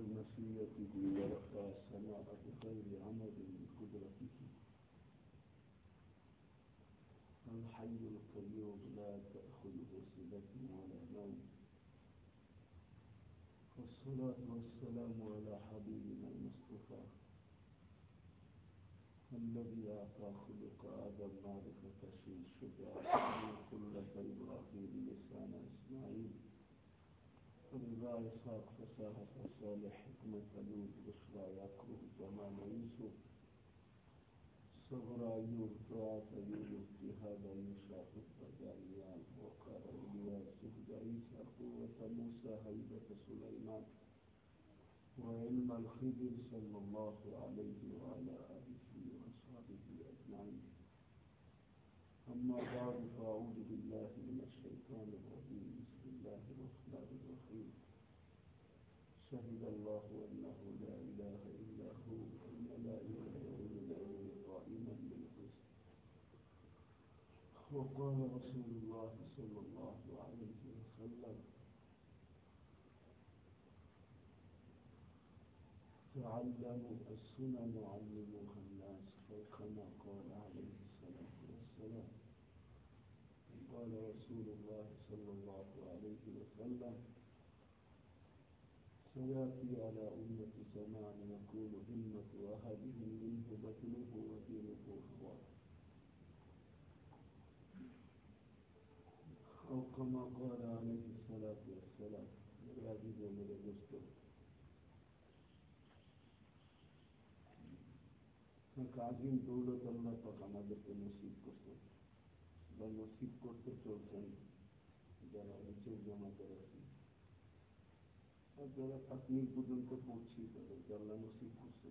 بمشيئته ورفع السماء بغير عمد بقدرته الحي القيوم لا تأخذه سنة ولا نوم. والصلاة والسلام على حبيبنا المصطفى الذي أعطى خلق آدم معرفة شيء شجاع كلة إبراهيم لسان إسماعيل. رضا إسحاق فساحة صالح حكمة لوط بشرى يعقوب جمال يوسف صبر أيوب طاعة يوسف جهاد يوشع خطة إيان وقال إلياس عيسى قوة موسى هيبة سليمان وعلم الخضر صلى الله عليه وعلى آله وأصحابه أجمعين أما بعد فأعوذ بالله من وقال رسول الله صلى الله عليه وسلم تعلموا السنن وعلموها الناس أو كما قال عليه الصلاة والسلام. قال رسول الله صلى الله عليه وسلم سيأتي কাজিম দৌলত আল্লাহ পাক আমাদেরকে নসিব করতেন বা নসিব করতে চলছেন যারা নিচের জমা করেছেন আর যারা তাকমিল পর্যন্ত পৌঁছি তাদেরকে আল্লাহ নসিব করছে।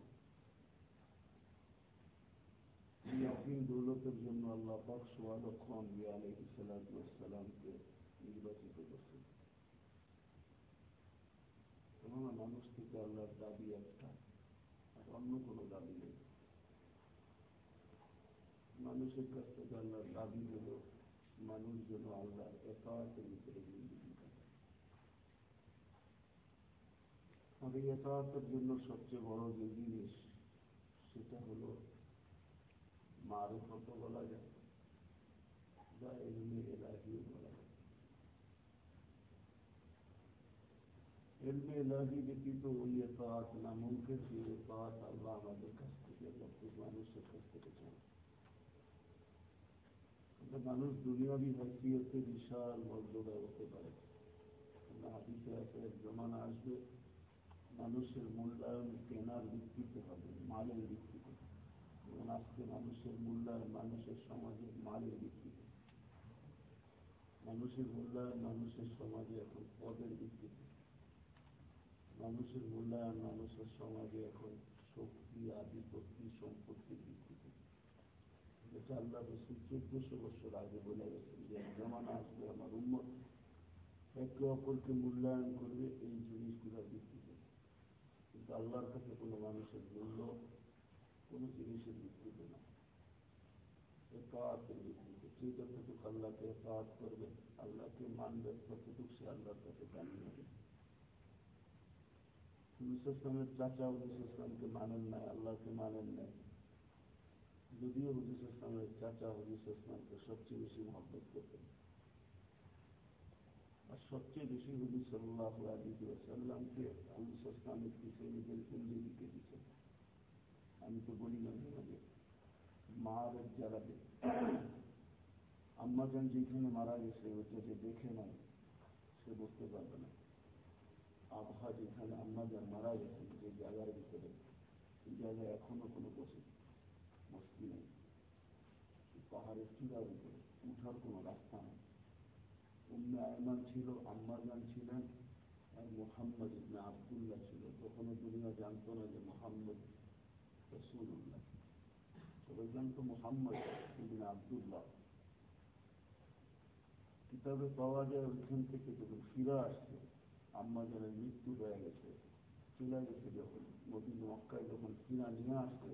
আজিম দৌলতের জন্য আল্লাহ পাক সোয়া লক্ষ আম্বিয়া আলহি সালামকে নির্বাচিত করছেন। কেননা মানুষ থেকে আল্লাহর দাবি একটা, আর অন্য কোনো দাবি নেই মানুষের কাছ থেকে আল্লাহর দাবি হল মানুষ যেন আল্লাহর একাতের ভিতরে জিন্দগি কাটে আর এই একাতের জন্য সবচেয়ে বড় যে জিনিস সেটা হল মারুফত বলা যায় বা এলমে এলাহিও বলা যায় এলমে এলাহি ব্যতীত ওই একাত নামুমকে যে একাত আল্লাহ আমাদের কাছ থেকে প্রত্যেক মানুষের কাছ থেকে চান মানুষ দুনিয়াবি হাইসিয়তে বিশাল মর্যাদা হতে পারে। হাদিসে আছে, এক জমানা আসবে, মানুষের মূল্যায়ন কেনার ভিত্তিতে হবে, মালের ভিত্তিতে। এবং আজকে মানুষের মূল্যায়ন মানুষের সমাজে মালের ভিত্তিতে। মানুষের মূল্যায়ন মানুষের সমাজে এখন পদের ভিত্তিতে। মানুষের মূল্যায়ন মানুষের সমাজে এখন শক্তি আধিপত্তি সম্পত্তির ভিত্তিতে। যেটা আল্লাহ রসুল চোদ্দশো বছর আগে বলে গেছেন যে জমানা আসবে আমার উন্মত একে অপরকে মূল্যায়ন করবে, এই জিনিসগুলোর ভিত্তিতে কিন্তু আল্লাহর কাছে কোনো মানুষের মূল্য, কোনো জিনিসের ভিত্তিতে না। একাতের ভিত্তিতে যে যতটুকু আল্লাহকে একাত করবে, আল্লাহকে মানবে, ততটুকু সে আল্লাহর কাছে দামি হবে হুজুর চাচা হুজুর ইসলামকে মানেন নাই, আল্লাহকে মানেন নাই। যদিও হুজুর ইসলামের চাচা হুজুর ইসলামকে সবচেয়ে বেশি মহব্বত করতেন। আর সবচেয়ে বেশি হুজুর সাল্লাহ আলী সাল্লামকে হুজুর ইসলামের পিছিয়ে নিজের জিন্দিগিকে দিচ্ছেন আমি তো বলি না মাঝে মারের যারাবে আম্মাজান যেখানে মারা গেছে, ওটা যে দেখে নাই, সে বুঝতে পারবে না। আবহাওয়া যেখানে আম্মাজান মারা গেছেন, যে জায়গার ভিতরে, সেই জায়গায় এখনও কোনো বসে পাহাড়ের চূড়ার উপরে উঠার কোনো রাস্তা নেই। উম্মে আয়মান ছিল আম্মাজান ছিলেন, আর মোহাম্মদ ইবনে আবদুল্লাহ ছিল। তখনও দুনিয়া জানতো না যে মোহাম্মদ রসুল্লাহ সবাই জানতো মোহাম্মদ ইবনে আবদুল্লাহ। কিতাবে পাওয়া যায়, ওইখান থেকে যখন ফিরে আসছে আম্মাজানের মৃত্যু হয়ে গেছে, চলে গেছে যখন। নদী মক্কায় যখন ফিরা নিয়ে আসছে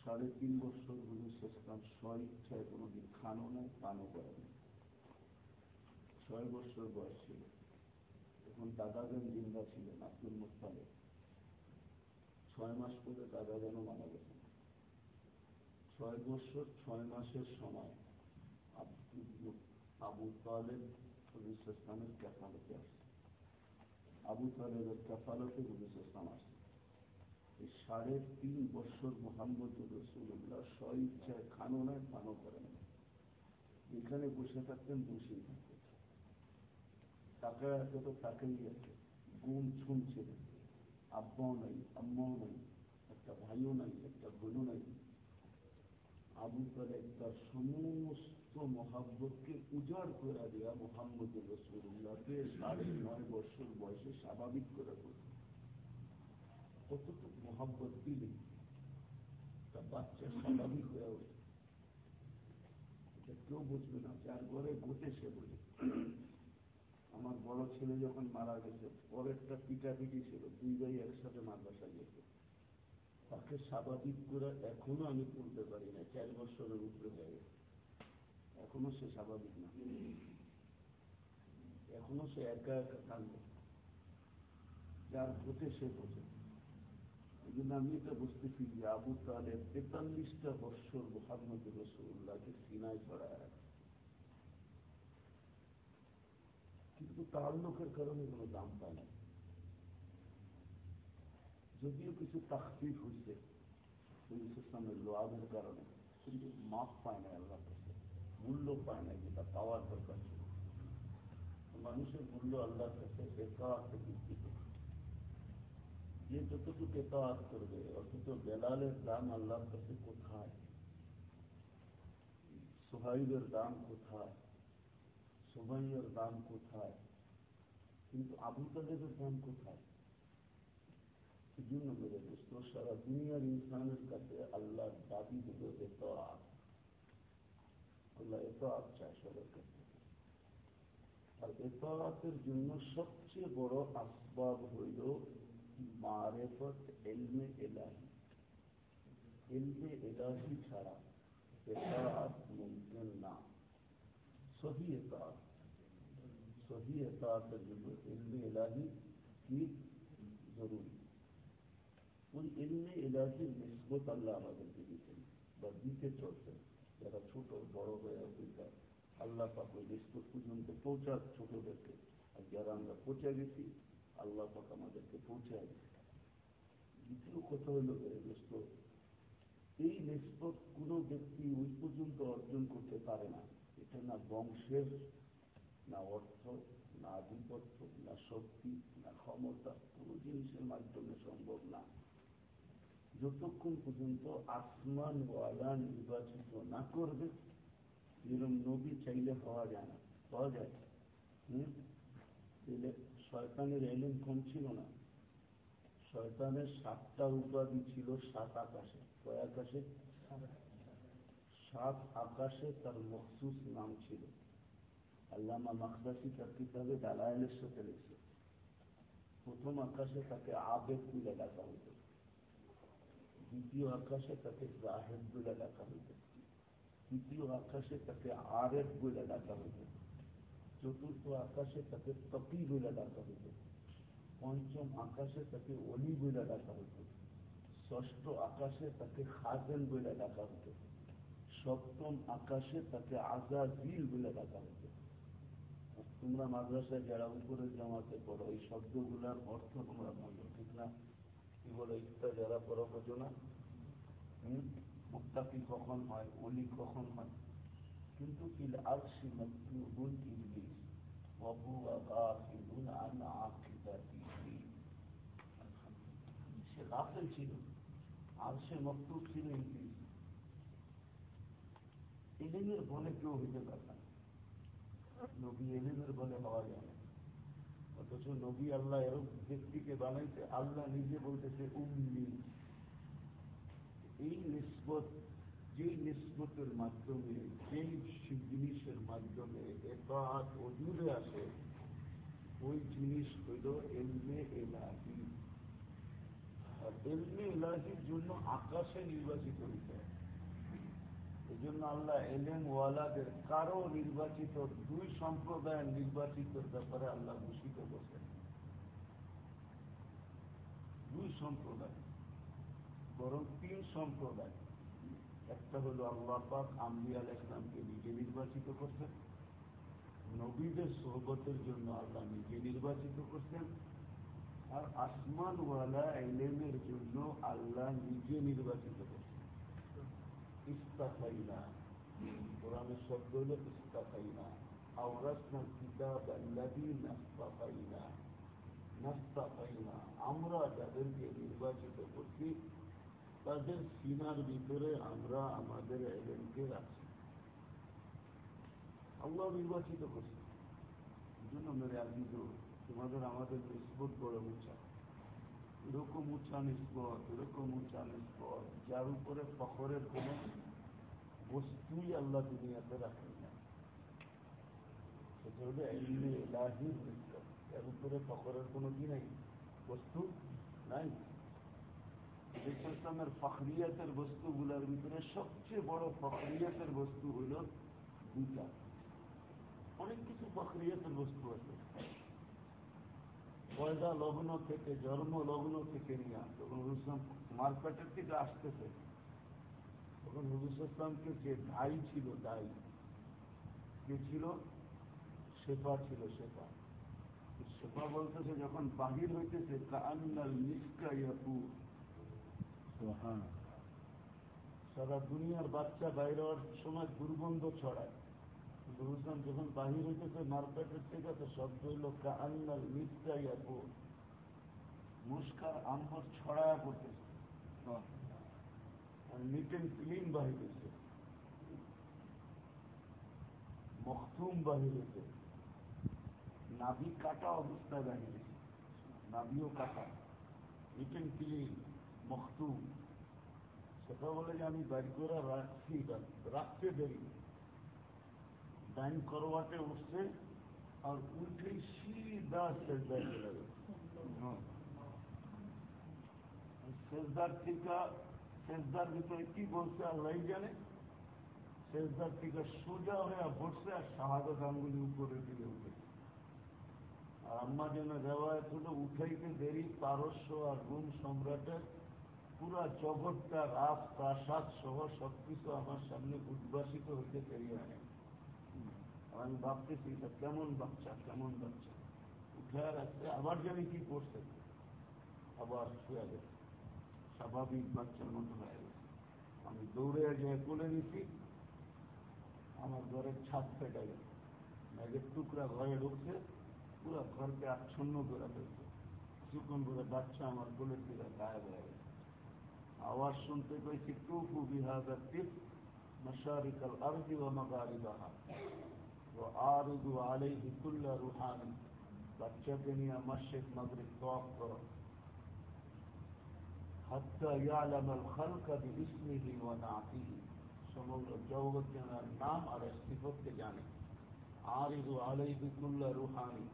সাড়ে তিন বছর হুজুর ইসলাম ছয় ইচ্ছায় কোনোদিন খানও নেয় পানও করেন ছয় বছর বয়স ছিল তখন দাদাগঞ্জ জিন্দা ছিলেন, আব্দুল মুস্তালে ছয় মাস পরে দাদা যেন মারা গেছে ছয় বছর, ছয় মাসের সময় আবু তালেব পুলিশ ইসলামের ক্যাফালতে আসছে আবু তালেবের ক্যাফালতে পুলিশ ইসলাম আসছে সাড়ে তিন বছর মোহাম্মদ রসুল্লাহ স্বইচ্ছায় খানো নয় পানও করেন এখানে বসে থাকতেন বসেই থাকতেন। টাকা আছে তো তাকেই আছে গুম ছুঁছিলেন আব্বাও নাই, আম্মাও নাই, একটা ভাইও নাই, একটা বোনও নাই। আবু তালেব তার সমস্ত মহাব্বতকে উজাড় করে দেওয়া মোহাম্মদ রসুল্লাহকে সাড়ে নয় বছর বয়সে স্বাভাবিক করে তুলল। কতটুকু মহাব্বত দিলে তা বাচ্চা স্বাভাবিক হয়ে ওঠে। এটা কেউ বুঝবে না, যার ঘরে ঘটে সে বোঝে আমার বড় ছেলে যখন মারা গেছে, পরেরটা পিটাপিটি ছিল, দুই ভাই একসাথে মাদ্রাসা গেছে তাকে স্বাভাবিক করে এখনও আমি তুলতে পারি না, চার বছরের উপরে হয়ে এখনও সে স্বাভাবিক না। এখনও সে একা একা কান্দে যার ঘটে সে বোঝে জন্য আমি এটা আবু তালেব তেতাল্লিশটা বৎসর মোহাম্মদ রসুল্লাহকে সিনায় ছড়ায় কিন্তু তার লোকের কারণে কোনো দাম পায় যদিও কিছু তাকতিফ হয়েছে ইসলামের লোয়াদের কারণে, কিন্তু মাপ পায় না আল্লাহ কাছে, মূল্য পায় না, যেটা পাওয়ার দরকার ছিল। মানুষের মূল্য আল্লাহর কাছে বৃদ্ধি করছে যে যতটুকু একাত করবে, অথচ বেলালের দাম আল্লাহর কাছে কোথায়? সোহাইবের দাম কোথায়? সোমাইয়ের দাম কোথায়? কিন্তু আবু তালেবের দাম কোথায়? জন্য মেরে দোস্ত, সারা দুনিয়ার ইনসানের কাছে আল্লাহর দাবি হল এত আল্লাহ এত চায় সবার কাছে। আর এতাতের জন্য সবচেয়ে বড় আসবাব হইল মারেফত এলমে এলাহি এলমে এলাহি ছাড়া এতাত মুমকিন না সহি এতাত সহি এতাতের জন্য এলমে এলাহি কি জরুরি ওই এলমে এলাহির নিসবত আল্লাহ আমাদেরকে দিতেন বা দিতে চলছেন যারা ছোট বড় হয়ে ওইটা আল্লাহ পাক ওই নিসবত পর্যন্ত পৌঁছাক ছোটদেরকে আর যারা আমরা পৌঁছে গেছি আল্লাহ পাক আমাদেরকে পৌঁছায় দ্বিতীয় কথা হলো দোস্ত, এই নিসবত কোনো ব্যক্তি ওই পর্যন্ত অর্জন করতে পারে না। এটা না বংশের, না অর্থ, না আধিপত্য, না শক্তি, না ক্ষমতা, কোনো জিনিসের মাধ্যমে সম্ভব না। যতক্ষণ পর্যন্ত আসমান আসমানওয়ালা নির্বাচিত না করবে যেরকম নবী চাইলে পাওয়া যায় না, পাওয়া যায় হম? শয়তানের এলেন কম ছিল না। শয়তানের সাতটা উপাধি ছিল সাত আকাশে। কয় আকাশে? সাত আকাশে তার মখসুস নাম ছিল। আল্লামা মাকদাসি তার কিতাবে দালায়নের সাথে লিখছে। প্রথম আকাশে তাকে আবেদ বলে ডাকা হইত। দ্বিতীয় আকাশে তাকে জাহেদ বলে ডাকা হইত। তৃতীয় আকাশে তাকে আরেফ বলে ডাকা হইত। চতুর্থ আকাশে তাকে তপি বলে ডাকা হইত। পঞ্চম আকাশে তাকে অলি বলে ডাকা হইত। ষষ্ঠ আকাশে তাকে খাজেন বলে ডাকা হইত। সপ্তম আকাশে তাকে আজাদিল বলে ডাকা হইত। তোমরা মাদ্রাসায় যারা উপরে জামাতে পড়ো, এই শব্দগুলার অর্থ তোমরা বলো, ঠিক না? কি বলো ইত্যা যারা পড়ো, বোঝো না? মুক্তাকি কখন হয়, অলি কখন হয়? কিন্তু ইলিমের বলে কেউ হইতে পারে না। নবী এলিমের যায় না। অথচ নবী আল্লাহ এরকম ব্যক্তিকে বানাইতে আল্লাহ নিজে বলতেছে, উম্মি। এই নিসবত যেই নিসবতের মাধ্যমে যেই জিনিসের মাধ্যমে একাত অজুরে আসে, ওই জিনিস হইল এলমে এলাহি। আর এলমে এলাহির জন্য আকাশে নির্বাচিত হইতে এই জন্য আল্লাহ এলেন ওয়ালাদের কারও নির্বাচিত, দুই সম্প্রদায়ের নির্বাচিত ব্যাপারে আল্লাহ ঘোষিত বসেন দুই সম্প্রদায়, বরং তিন সম্প্রদায়। একটা হলো আল্লাহ পাক আম্বি আল ইসলামকে নিজে নির্বাচিত করছেন। নবীদের সোহবতের জন্য আল্লাহ নিজে নির্বাচিত করছেন। আর আসমানওয়ালা এলেমের জন্য আল্লাহ নিজে নির্বাচিত করছেন। ইস্তাফাইনা কোরআনের শব্দ হল ইস্তাফাইনা আওরাসনা কিতাব আল্লাদি নাস্তাফাইনা নাস্তাফাইনা আমরা যাদেরকে নির্বাচিত করছি তাদের সীমার ভিতরে আমরা আমাদের এলেনকে রাখছি। আল্লাহ নির্বাচিত করছি। জন্য মেরে তোমাদের আমাদের নিষ্পত বড় উঁচা। এরকম উঁচা নিষ্পত, এরকম উঁচা নিষ্পত, যার উপরে ফখরের কোন বস্তুই আল্লাহ দুনিয়াতে রাখেন না। সেটা হলো এলাহির নিষ্পত উপরে ফখরের কোনো কি নাই? বস্তু নাই। বস্তুগুলোর ভিতরে সবচেয়ে বড় বস্তু হইল অনেক কিছু বস্তু আছে। পয়দা লগ্ন থেকে, জন্ম লগ্ন থেকে নিয়ে তখন মার্কেটের থেকে আসতেছে, তখন হুজুর ইসলামকে যে ছিল কে ছিল? ছিল বলতেছে, যখন বাহির হইতেছে কান্নাল মিসকা ইয়াকু সারা দুনিয়ার বাচ্চা বাইরে হওয়ার সময় দুর্গন্ধ ছড়ায়। হুসলাম যখন বাহির হইতেছে মার্কেটের থেকে তো শব্দ হইল কান্নাল মিসকা ইয়াকু মুস্কার, আম্বর ছড়ায়া করতেছে আর নিট অ্যান্ড ক্লিন বাহির হয়েছে মখতুম বাহির হয়েছে নাভি কাটা অবস্থায় বাহির হয়েছে নাভিও কাটা। নিট ক্লিন মখতুম সেটা বলে যে আমি বাড়ি করে রাখছি, রাখতে দেরি ডাইন করওয়াটে উঠছে আর উঠে সিধা সেজদায় চলে গেছে সেজদার থেকে সেজদার ভিতরে কি বলছে আর আল্লাহ জানে? সেজদার থেকে সোজা হয়ে বসছে আর শাহাদত আঙ্গুলি উপরে দিকে উঠেছে। আর আম্মা যেন রেওয়ায়ত হলো, উঠাইতে দেরি, পারস্য আর রুম সম্রাটের পুরা জগৎটা রাত প্রাসাদ সহ সবকিছু আমার সামনে উদ্ভাসিত হইতে দেরি হয় আমি ভাবতেছি, এটা কেমন বাচ্চা কেমন বাচ্চা? উঠে রাখছে আবার জানি কি করছে। আবার শুয়ে স্বাভাবিক বাচ্চার মতো হয়ে গেছে আমি দৌড়ে গিয়ে কোলে নিছি। আমার ঘরের ছাদ ফেটে গেছে মেঘের টুকরা ঘরে ঢুকছে। পুরো ঘরকে আচ্ছন্ন করে ফেলছে। কিছুক্ষণ করে বাচ্চা আমার কোলে থেকে গায়ে হয়ে গেছে আওয়াজ শুনতে পেয়েছি টুকু বিহাদার টিপ مشارق الأرض ومغاربها وآرض عليه كل روحاني বাচ্চাকে নিয়ে মসজিদ মাগরিব তওয়াফ করো حتى يعلم الخلق باسمه ونعته সমগ্র জগতের নাম আর সিফতকে জানে আরিদু আলাইহি কুল্লা রুহানি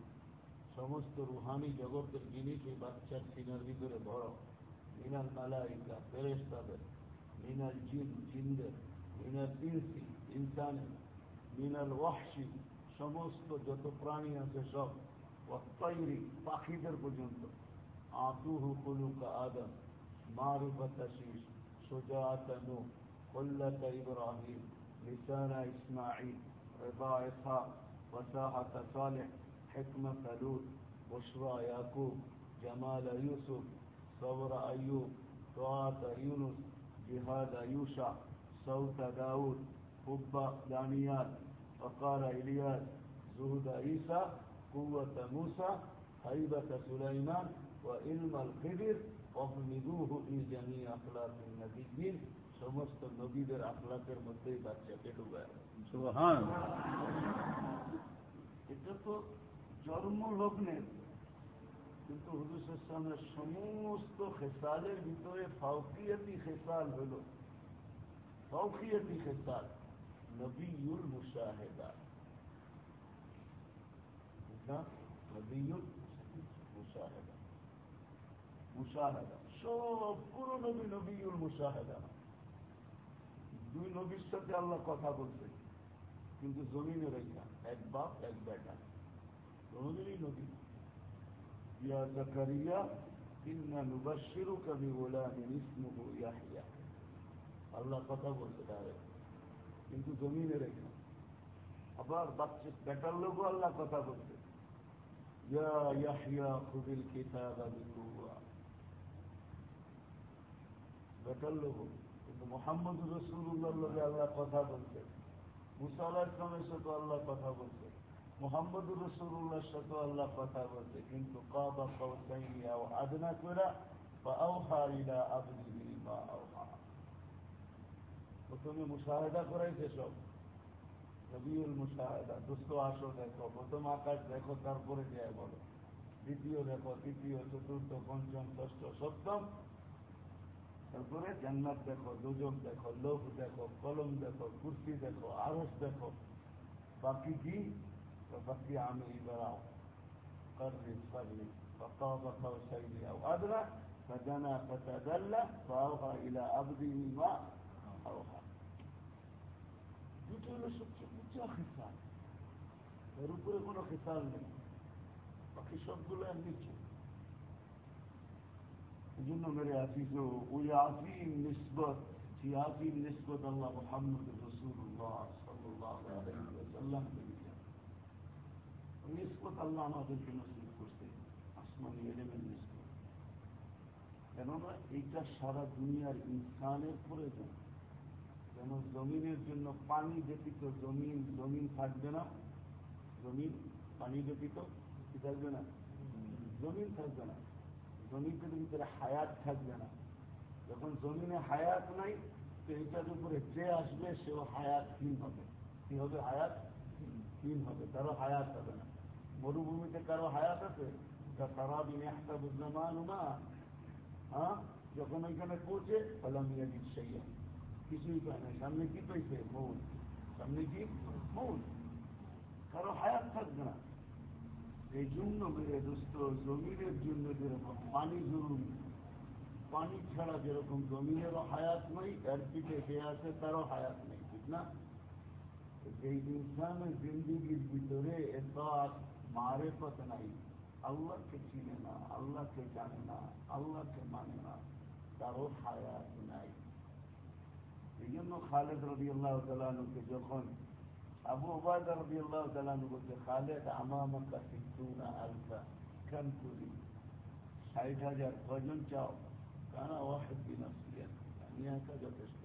সমস্ত রুহানি জগতের জিনিস এই বাচ্চার সিনার ভিতরে বড় মিনাল মালাইকা ফেরেস্তাদের মিনাল জিন জিনদের মিনাল ইনসি ইনসানের মিনাল ওয়াহসি সমস্ত যত প্রাণী আছে সব তৈরি পাখিদের পর্যন্ত আতুহু কুলুকা আদম معرفة شيش شجاعة نوح قلة إبراهيم لسان إسماعيل رضا إسحاق وساحة صالح حكمة لوط بشرى يعقوب جمال يوسف صبر أيوب طاعة يونس جهاد يوشع صوت داود حب دانيال وقال إلياس زهد عيسى قوة موسى هيبة سليمان وعلم الخضر অহমিদুহ ই জানি আখলাক নবীন সমস্ত নবীদের আখলাকের মধ্যেই বাচ্চাকে ডুবায় এটা তো জন্ম লগ্নের কিন্তু হুজুর সমস্ত খেসালের ভিতরে ফাউকিয়াতি খেসাল হল। ফাউকিয়াতি খেসাল। নবীল মুশাহেদা। সব পুরো নবী নবীল মুশাহেদা। দুই নবীর সাথে কথা বলছে কিন্তু জমিনে রেখা এক বাপ, এক বেটা। কোনদিনই নবী ইয়া জাকারিয়া ইন্না নুবাশশিরুকা বিগুলামিন ইসমুহু ইয়াহইয়া আল্লাহ কথা বলতে পারে কিন্তু জমিনে রেখে আবার বাচ্চা বেটার লোকও আল্লাহ কথা বলতে ইয়া খুদিল কিতাবা বিকুয়া বেটার লোক। কিন্তু মোহাম্মদ রসুল্লাহ লোকে আল্লাহ কথা বলতে মুসা আল্লাহ ইসলামের আল্লাহ কথা বলতে মোহাম্মদ রসুল্লাহর সাথে আল্লাহ কথা বলতে কিন্তু প্রথমে করাইছে সব। রবিউল আসো দেখো, প্রথম আকাশ দেখো, তারপরে বলো। দ্বিতীয় দেখো, তৃতীয়, চতুর্থ, পঞ্চম, ষষ্ঠ, সপ্তম। তারপরে জান্নাত দেখো, দুজক দেখো, লোভ দেখো, কলম দেখো কুর্তি দেখো আরস দেখো। বাকি কি? তো বাকি আমি বেড়াও قرب قرب فقاب قوسين او ادنى فدنا فتدلى فاوحى الى عبده ما اوحى দুটো হলো সবচেয়ে উঁচা খিসাল এর উপরে কোনো খিসাল নেই বাকি সবগুলো এর নিচে এই জন্য মেরে আসিস ওই আসিম নিসবত যে আসিম নিসবত আল্লাহ মোহাম্মদ রসুল্লাহ সাল্লাহ আলাইসাল্লাম নিসবত আল্লাহ আমাদেরকে নসিব করতে আসমানি এলেমের নিসবত কেননা এইটা সারা দুনিয়ার ইনসানের প্রয়োজন। যেন জমিনের জন্য পানি ব্যতীত জমিন জমিন থাকবে না। জমিন পানি ব্যতীত কি থাকবে না? জমিন থাকবে না। জমিনের ভিতরে হায়াত থাকবে না। যখন জমিনে হায়াত নাই, তো এটার উপরে যে আসবে, সেও হায়াত হায়াতহীন হবে। কি হবে হায়াত? হীন হবে। তারও হায়াত হবে না। মরুভূমিতে কারও হায়াত আছে? তারা দিনে একটা বুঝলাম না হ্যাঁ? যখন ওইখানে পৌঁছে ফলামিয়া দিচ্ছে কিছুই পায় না সামনে কি পাইছে মৌল সামনে কি? মৌল কারও হায়াত থাকবে না। এই জন্য মেরে দোস্ত, জমিনের জন্য যেরকম পানি জরুরি, পানি ছাড়া যেরকম জমিনেরও হায়াত নেই, এর পিঠে সে আছে, তারও হায়াত নেই, ঠিক না? এই ইনসানের জিন্দিগির ভিতরে এত মারে পথ নাই আল্লাহকে চিনে না আল্লাহকে জানে না আল্লাহকে মানে না তারও হায়াত নাই এই জন্য খালেদ রবি আল্লাহ তালুকে যখন আবু ওবায়দা রবি আল্লাহ তালু বলছে খালেদ আমামাকা সিদ্ধুনা আলফা খান করি ষাট হাজার কজন চাও কানা ওয়াহেদ বিন আসলিয়ান আমি একা যথেষ্ট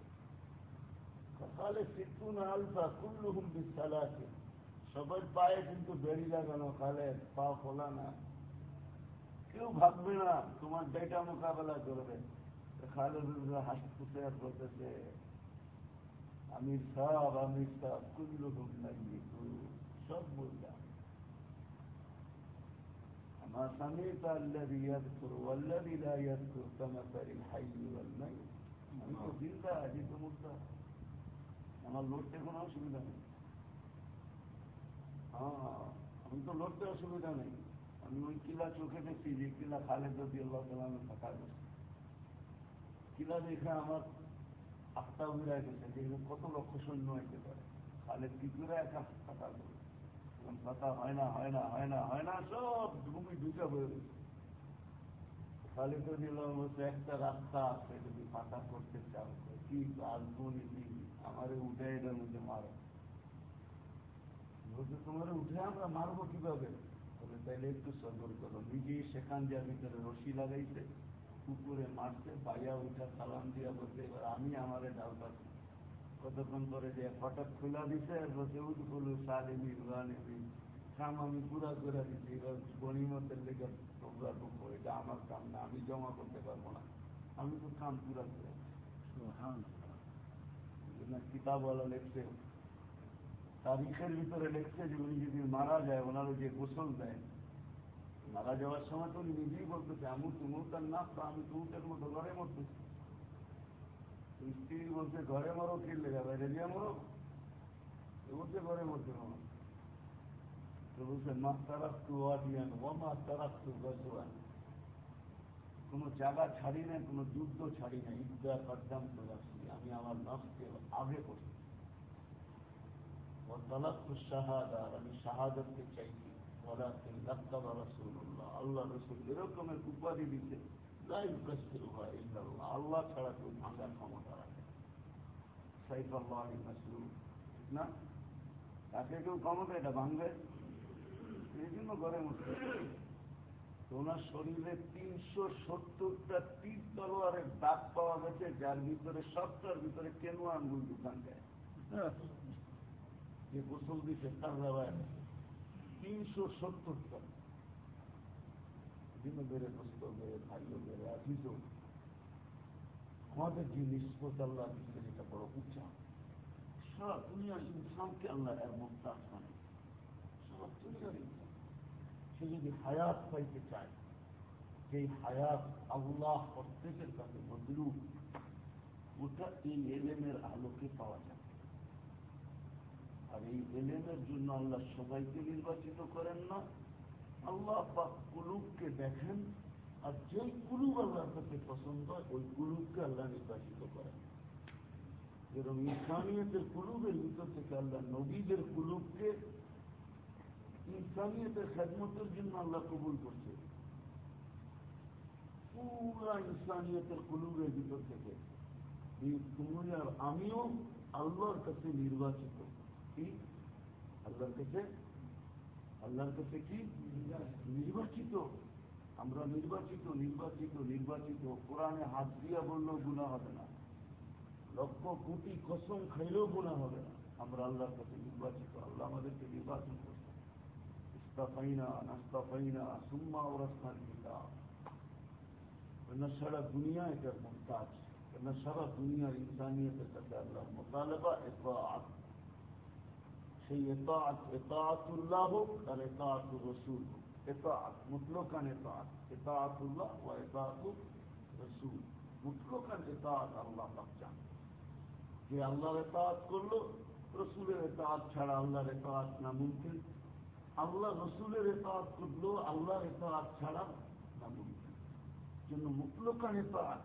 সকালে সিদ্ধুনা আলফা কুল্লুহুম বিসালাতে সবার পায়ে কিন্তু বেড়ি লাগানো খালেদ পা খোলা না কেউ ভাববে না তোমার ডেটা মোকাবেলা করবে খালেদ হাসতেছে আর বলতেছে আমির সাহ আমির সাহ কুল্লু হুম নাকি সব বললাম ما سمعت الذي يذكر والذي لا يذكر كمثل الحي والميت আমি তো জিন্দা আছি তো মুক্তা আমার লড়তে কোনো অসুবিধা নেই হ্যাঁ আমি তো লড়তে অসুবিধা নেই। আমি ওই কিলা চোখে দেখছি যে কিলা খালেদ যদি আল্লাহ তালামে থাকা গেছে কিলা দেখে আমার আত্মা উড়ায় গেছে, যে কত লক্ষ সৈন্য আইতে পারে। খালেদ কি করে একা থাকা করবে কথা হয় না হয় না হয় না হয় না, সব ভূমি ঢুকে হয়ে গেছে। খালেদ দিলাম হচ্ছে একটা রাস্তা আছে, যদি ফাঁকা করতে চাও কি আসব নীতি আমারে উঠে এটার মধ্যে মারো বলছে তোমার উঠে আমরা মারবো কীভাবে? বলে তাইলে একটু সদর করো নিজেই সেখান দিয়ে ভিতরে রশি লাগাইছে কুকুরে মারছে পাইয়া উঠা সালাম দিয়া বলছে এবার আমি আমারে ডাল পাচ্ছি কতক্ষণ করে যে ফটক খোলা দিছে বসে বলু সালিমি রানিমি কাম আমি পুরা করে দিচ্ছি এবার গণিমতের লেগে তোমরা ঢুকবো এটা আমার কাম না আমি জমা করতে পারব না। আমি তো কাম পুরা করে কিতাবওয়ালা লিখছে। তারিখের ভিতরে লেখছে যে উনি যদি মারা যায়, ওনারও যে গোসল দেয়। মারা যাওয়ার সময় তো উনি নিজেই বলতেছে, আমি তুমুলতার না তো আমি তুমুলতার মতো ঘরে মরতেছি স্ত্রী বলছে, ঘরে মরো কিনলে যাবে? রেলিয়া মরো? এ বলছে, ঘরে মরতে মরো তো বলছে, মা তারাক্তু ওয়াদিয়ান ও মা তারাক্তু গজওয়ান কোনো জায়গা ছাড়ি নাই, কোনো যুদ্ধ ছাড়ি নাই ইদ্যা কর্দাম আমি আমার নষ্টকে আগে করছি। আল্লাহ রসুল এরকমের উপাধি দিতে আল্লাহ ছাড়া কেউ ভাঙার ক্ষমতা রাখে সাইফ আল্লাহ আলী না তাকে কেউ ক্ষমতা এটা ভাঙবে এই জন্য ঘরে মুসলিম ওনার শরীরে তিনশো সত্তরটা তীর তলোয়ারের দাগ পাওয়া গেছে যার ভিতরে সবটার ভিতরে কেন আঙ্গুল দোকান দেয় যে গোসল দিচ্ছে তার ব্যবহার তিনশো সত্তরটা বেড়ে বসত বেড়ে ভাইও বেড়ে আজিত আমাদের যে নিষ্পত আল্লাহ দিচ্ছে যেটা বড় উচ্চা। সারা দুনিয়ার ইনসানকে আল্লাহ এর মোমতাজ মানে সারা সে যদি হায়াত পাইতে চায় যে হায়াত আল্লাহ প্রত্যেকের কাছে বদলু ওটা এই এলেমের আলোকে পাওয়া যায় এই এলেমের জন্য আল্লাহ সবাইকে নির্বাচিত করেন না। আল্লাহ পাক কুলুবকে দেখেন, আর যেই কুলুব আল্লাহর কাছে পছন্দ হয়, ওই কুলুবকে আল্লাহ নির্বাচিত করেন। যেরকম ইসলামিয়তের কুলুবের ভিতর থেকে আল্লাহ নবীদের কুলুবকে ইনসানিয়তের খেদমতের জন্য আল্লাহ কবুল করছে। পুরা ইনসানিয়তের কুলুবের ভিতর থেকে। তুমি আর আমিও আল্লাহর কাছে নির্বাচিত। কি? আল্লাহর কাছে? আল্লাহর কাছে কি? নির্বাচিত। আমরা নির্বাচিত নির্বাচিত নির্বাচিত। কোরআনে হাত দিয়া বললেও গুণা হবে না। লক্ষ কোটি কসম খাইলেও গুণা হবে না। আমরা আল্লাহর কাছে নির্বাচিত। আল্লাহ আমাদেরকে নির্বাচন করছে ইস্তাফাইনা, নাস্তাফাইনা, সুম্মা ওরাস্তার কিতাব সারা দুনিয়া এটার মোহতাজ কেননা সারা দুনিয়ার ইনসানিয়তের কাছে আল্লাহ মোতালেবা এতাআত সেই এতাআত, এতাআতুল্লাহ হোক আর এতাআতুর রসুল হোক। এতাআত মুতলকান এতাআত। এতাআতুল্লাহ ও এতাআতুর রসুল মুতলকান এতাআত আল্লাহ পাক চান। যে আল্লাহর এতাআত করল, রসুলের এতাআত ছাড়া আল্লাহর এতাআত না মুমকিন। আল্লাহ রসুলের এতাআত করল, আল্লাহর এতাআত ছাড়া না মুমকিন। জন্য মুতলকান এতাআত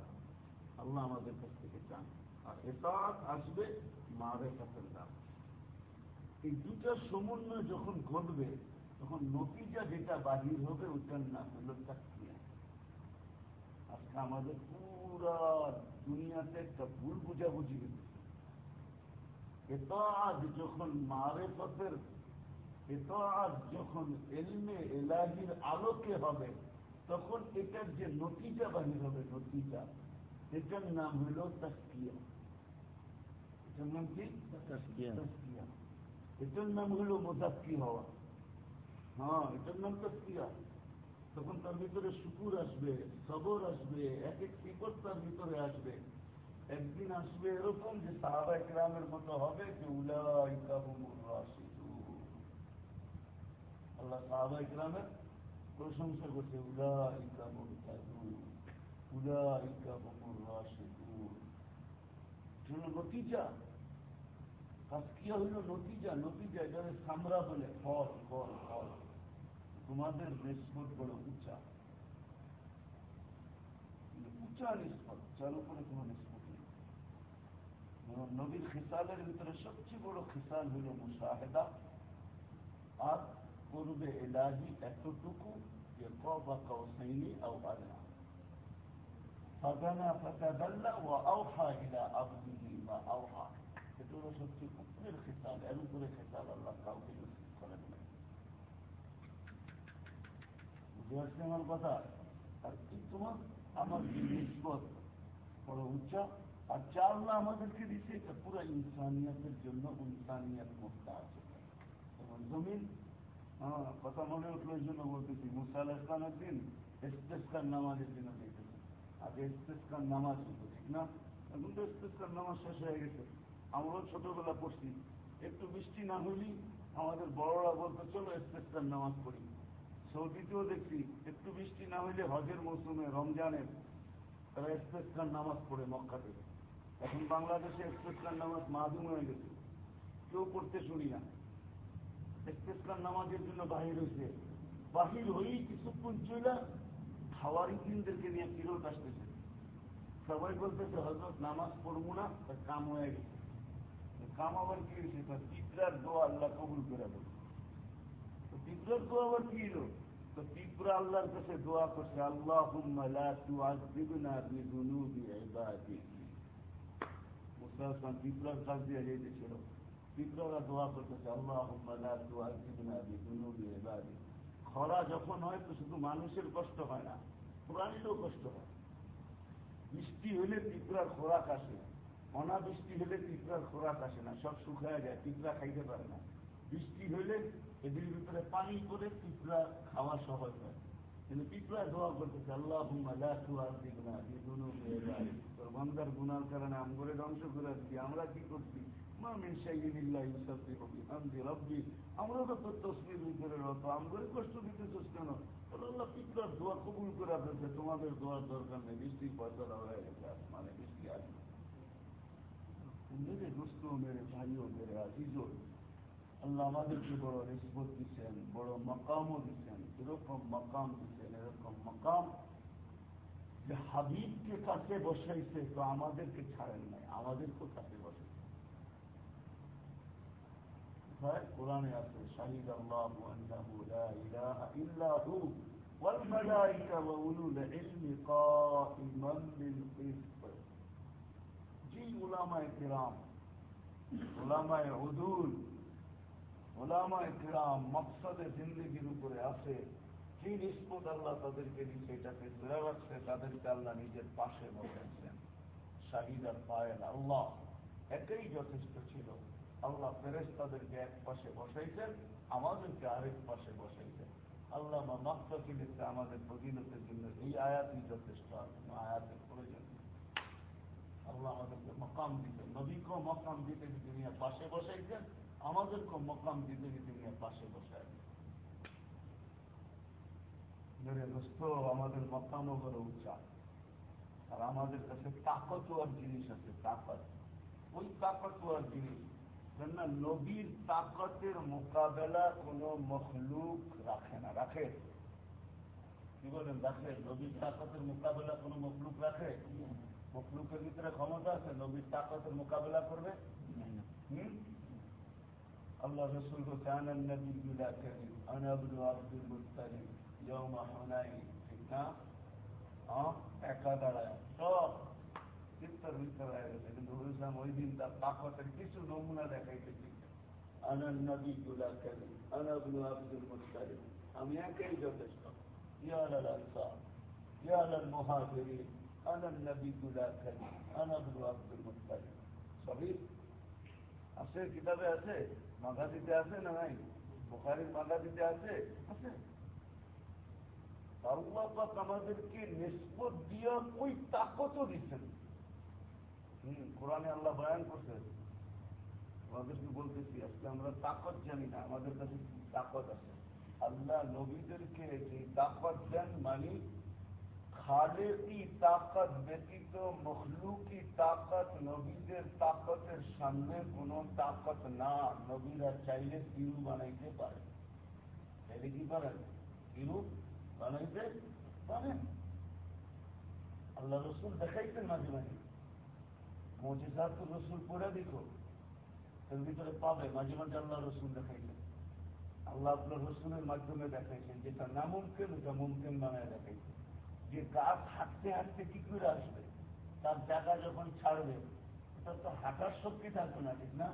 আল্লাহ আমাদের কাছ থেকে চান। আর এতাআত আসবে মারে দাম এই দুটা সমন্বয় যখন ঘটবে, তখন নতিজা যেটা বাহির হবে ওটার নাম হল তাকিয়া আজকে আমাদের পুরা দুনিয়াতে একটা ভুল বুঝাবুঝি হচ্ছে এতাজ যখন মারে পথের এতাজ যখন এলমে এলাহির আলোকে হবে, তখন এটার যে নতিজা বাহির হবে, নতিজা, এটার নাম তাস্কিয়া। এটার নাম কি? তাস্কিয়া। এটার নাম হইল মোজাক্কি হওয়া। হ্যাঁ এটার নাম তাস্কিয়া তখন তার ভিতরে শুকুর আসবে, সবর আসবে, এক এক বিপদ তার ভিতরে আসবে। একদিন আসবে এরকম যে সাহাবা গ্রামের মতো হবে যে উলাইকা আল্লাহ গ্রামের প্রশংসা করছে, উলাইকা মুরতাদুন, উলাইকা হুমুর রাশিদুন জন্য নতিজা তাস্কিয়া হইল নতিজা নতিজা এখানে সামরা বলে ফল ফল ফল তোমাদের নিষ্পত বড় উঁচা উঁচা নিষ্পত যার উপরে কোন নিষ্পত নেই নবীর খিসালের ভিতরে সবচেয়ে বড় খিসাল হইল মুসাহেদা আর করবে এলাহি এতটুকু যে কবা কৌসাইনি আও আদনা فدنا فتدلى واوحى الى عبده ما اوحى এটা হলো সবচেয়ে উপরের খেসাল এর উপরে খেসাল আল্লাহ কাউকে করেন না বুঝতে পারছি আমার কথা? আর তোমার? আমার নিষ্পত? বড় উচ্চা। আর যা আল্লাহ আমাদেরকে দিচ্ছে এটা পুরো ইনসানিয়াতের জন্য ইনসানিয়াত মুক্ত আছে। এবং জমিন কথা মনে উঠল, এই জন্য বলতেছি, মুসা আল ইসলামের দিন এস্তেস্কার নামাজের জন্য দেখতেছি আগে এস্তেস্কার নামাজ ঠিক না? এখন তো এস্তেস্কার নামাজ শেষ হয়ে গেছে। আমরাও ছোটবেলা পড়ছি। একটু বৃষ্টি না হইলেই আমাদের বড়রা বলতে, চলো এস্তেস্কার নামাজ পড়ি। সৌদিতেও দেখছি, একটু বৃষ্টি না হইলে হজের মৌসুমে রমজানের তারা এক্সপ্রেসকার নামাজ পড়ে মক্কা থেকে এখন বাংলাদেশে এক্সপ্রেসকার নামাজ মাধুম হয়ে গেছে। কেউ পড়তে শুনি না। এক্সপ্রেসকার নামাজের জন্য বাহির হয়েছে বাহির হয়েই কিছুক্ষণ চলে খাওয়ারি দিনদেরকে নিয়ে ফিরত আসতেছে। সবাই বলতেছে, হজরত, নামাজ পড়ব না কাম হয়ে গেছে। কাম আবার কি হয়েছে? তার পিতরার দোয়া আল্লাহ কবুল করে দেবে পিতরার দোয়া আবার কি এলো তো পিঁপড়া আল্লাহর কাছে দোয়া করছে আল্লাহ মুসলমান পিঁপড়ার কাজ দিয়ে যেতেছিল পিঁপড়ারা দোয়া করতেছে আল্লাহ খরা যখন হয় তো শুধু মানুষের কষ্ট হয় না, প্রাণীরও কষ্ট হয়। বৃষ্টি হলে পিঁপড়ার খোরাক আসে। অনাবৃষ্টি হলে পিঁপড়ার খোরাক আসে না, সব শুকায় যায় পিঁপড়া খাইতে পারে না। বৃষ্টি হলে এদের ভিতরে পানি করে পিঁপড়া খাওয়া সহজ হয়। কিন্তু পিঁপড়া দোয়া করতেছে আল্লাহ তোর গুনার কারণে আমগরে ধ্বংস করে দিচ্ছি আমরা কি করছি? আমরা তো তোর ভিতরে রত কষ্ট দিতেছিস কেন? আল্লাহ পিঁপড়ার দোয়া কবুল করে আপনাকে তোমাদের দোয়ার দরকার নেই, বৃষ্টির পয়সা হয়ে মানে বৃষ্টি আসবে। মেরে দোস্ত মেরে ভাইও মেরে আজিজও আল্লাহ আমাদেরকে বড় রিসবত দিচ্ছেন বড় মকামও দিচ্ছেন এরকম মকাম দিচ্ছেন এরকম মকাম যে হাবিবকে কাছে বসাইছে তো আমাদেরকে ছাড়েন নাই আমাদেরকেও কাছে বসাইছে কোরআনে আছে শাহিদ আল্লাহ ইল্লাহু والملائكة وأولو العلم قائما بالقسط জিন্দগির উপরে আছে। কি নিষ্পত আল্লাহ তাদেরকে দিচ্ছে এটাকে ধরে রাখছে, তাদেরকে আল্লাহ নিজের পাশে বসেছেন। পায়েন আল্লাহ যথেষ্ট ছিল। আল্লাহ এক পাশে বসাইছেন, আমাদেরকে আরেক পাশে বসাইছেন। আল্লাহ কিনেছে আমাদের ফজিলতের জন্য এই আয়াতই যথেষ্ট, আয়াতের আল্লাহ আমাদেরকে মকাম দিতেন মকাম দিতে দিতে নিয়ে পাশে বসাইছেন আমাদেরকে মকাম দিতে দিতে নিয়ে পাশে আমাদের উচ্চা আর আমাদের কাছে জিনিস আছে, তাকত। ওই জিনিস। না নবীর তাকতের মোকাবেলা কোন মখলুক রাখে না, রাখে। কি বলেন, রাখে? নবীর তাকতের মোকাবেলা কোন মখলুক রাখে? মুখলুকের ভিতরে ক্ষমতা আছে নবীর তাকতের মোকাবেলা করবে? আল্লাহ রসুল ঠিক না একা দাঁড়ায় সব ওই দিন তার তাকতের কিছু নমুনা দেখাইতে আনন্দ নদী গুলা কেন আনাবুল আব্দুল আমি একাই যথেষ্ট। ইয়াল আনসার মুহাজিরিন আনার নবী গুলা কেন আনাবুল আব্দুল মুস্তারিম সবই আছে, কিতাবে আছে? মাথা দিতে আছে না নাই? বোখারির মাথা দিতে আছে? আছে। আল্লাহ আমাদেরকে নিষ্পত দিয়ে ওই তাকতও দিচ্ছেন। হম, কোরআনে আল্লাহ বয়ান করছেন আমাদেরকে বলতেছি, আজকে আমরা তাকত জানি না, আমাদের কাছে তাকত আছে। আল্লাহ নবীদেরকে যে তাকত দেন মানে খালেকি তাকত ব্যতীত মখলুকি তাকত নবীদের তাকতের সামনে কোন তাকত না। নবীরা চাইলে তিরু বানাইতে পারে। চাইলে কি পারেন? তিরু বানাইতে পারেন। আল্লাহ রসুল দেখাইতেন মাঝে মাঝে। মজিদার তো রসুল পড়ে দেখো। এর ভিতরে পাবে। মাঝে মাঝে আল্লাহ রসুল দেখাইছেন। আল্লাহ আপনার রসুলের মাধ্যমে দেখাইছেন। যেটা নামুমকিন ওটা মুমকিন বানায় দেখাইছেন। যে গাছ হাঁটতে হাঁটতে কি করে আসবে? তার জায়গা যখন ছাড়বে, তার তো হাঁটার শক্তি থাকবে না, ঠিক না?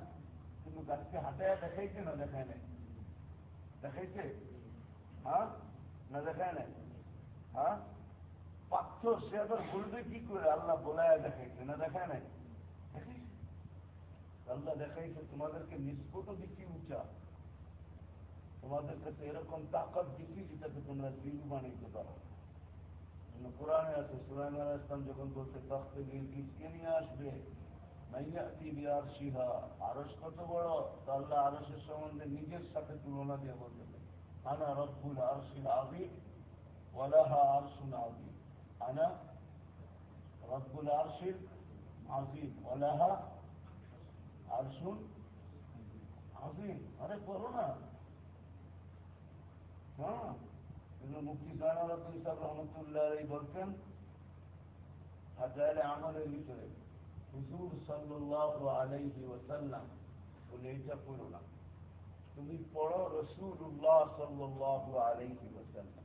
কিন্তু গাছকে হাঁটায় দেখাইছে না দেখায় নাই? দেখাইছে? হ্যাঁ? না দেখায় নাই? হ্যাঁ? পাথর সে আবার বলবে কি করে? আল্লাহ বলায় দেখাইছে, না দেখায় নাই? আল্লাহ দেখাইছে, তোমাদেরকে নিষ্পত দিচ্ছি উঁচা। তোমাদের কাছে এরকম তাকত দিচ্ছি যেটাকে তোমরা দিল বানাইতে পারো। কোরআনে আছে আলাহ ইসলাম যখন বলছে তখতে কিসকে নিয়ে আসবে। আরস কত বড়? তো আল্লাহ আরসের সম্বন্ধে নিজের সাথে তুলনা দিয়ে বলতে আনা রব্বুল আরশিল আবিদ ওয়ালাহা আরশুন আবিদ আনা রব্বুল আরশিল আজিম ওয়ালাহা আরশুন আজিম আরে করো না। হ্যাঁ মুক্তি জানালাত ইসাব রহমতুল্লাহ বলতেন হাজারে আমলের ভিতরে হুজুর সাল্লাহ আলাইহি ওসাল্লাম বলে এটা পড়ো না। তুমি পড়ো রসুল্লাহ সাল্লাহ আলাইহি ওসাল্লাম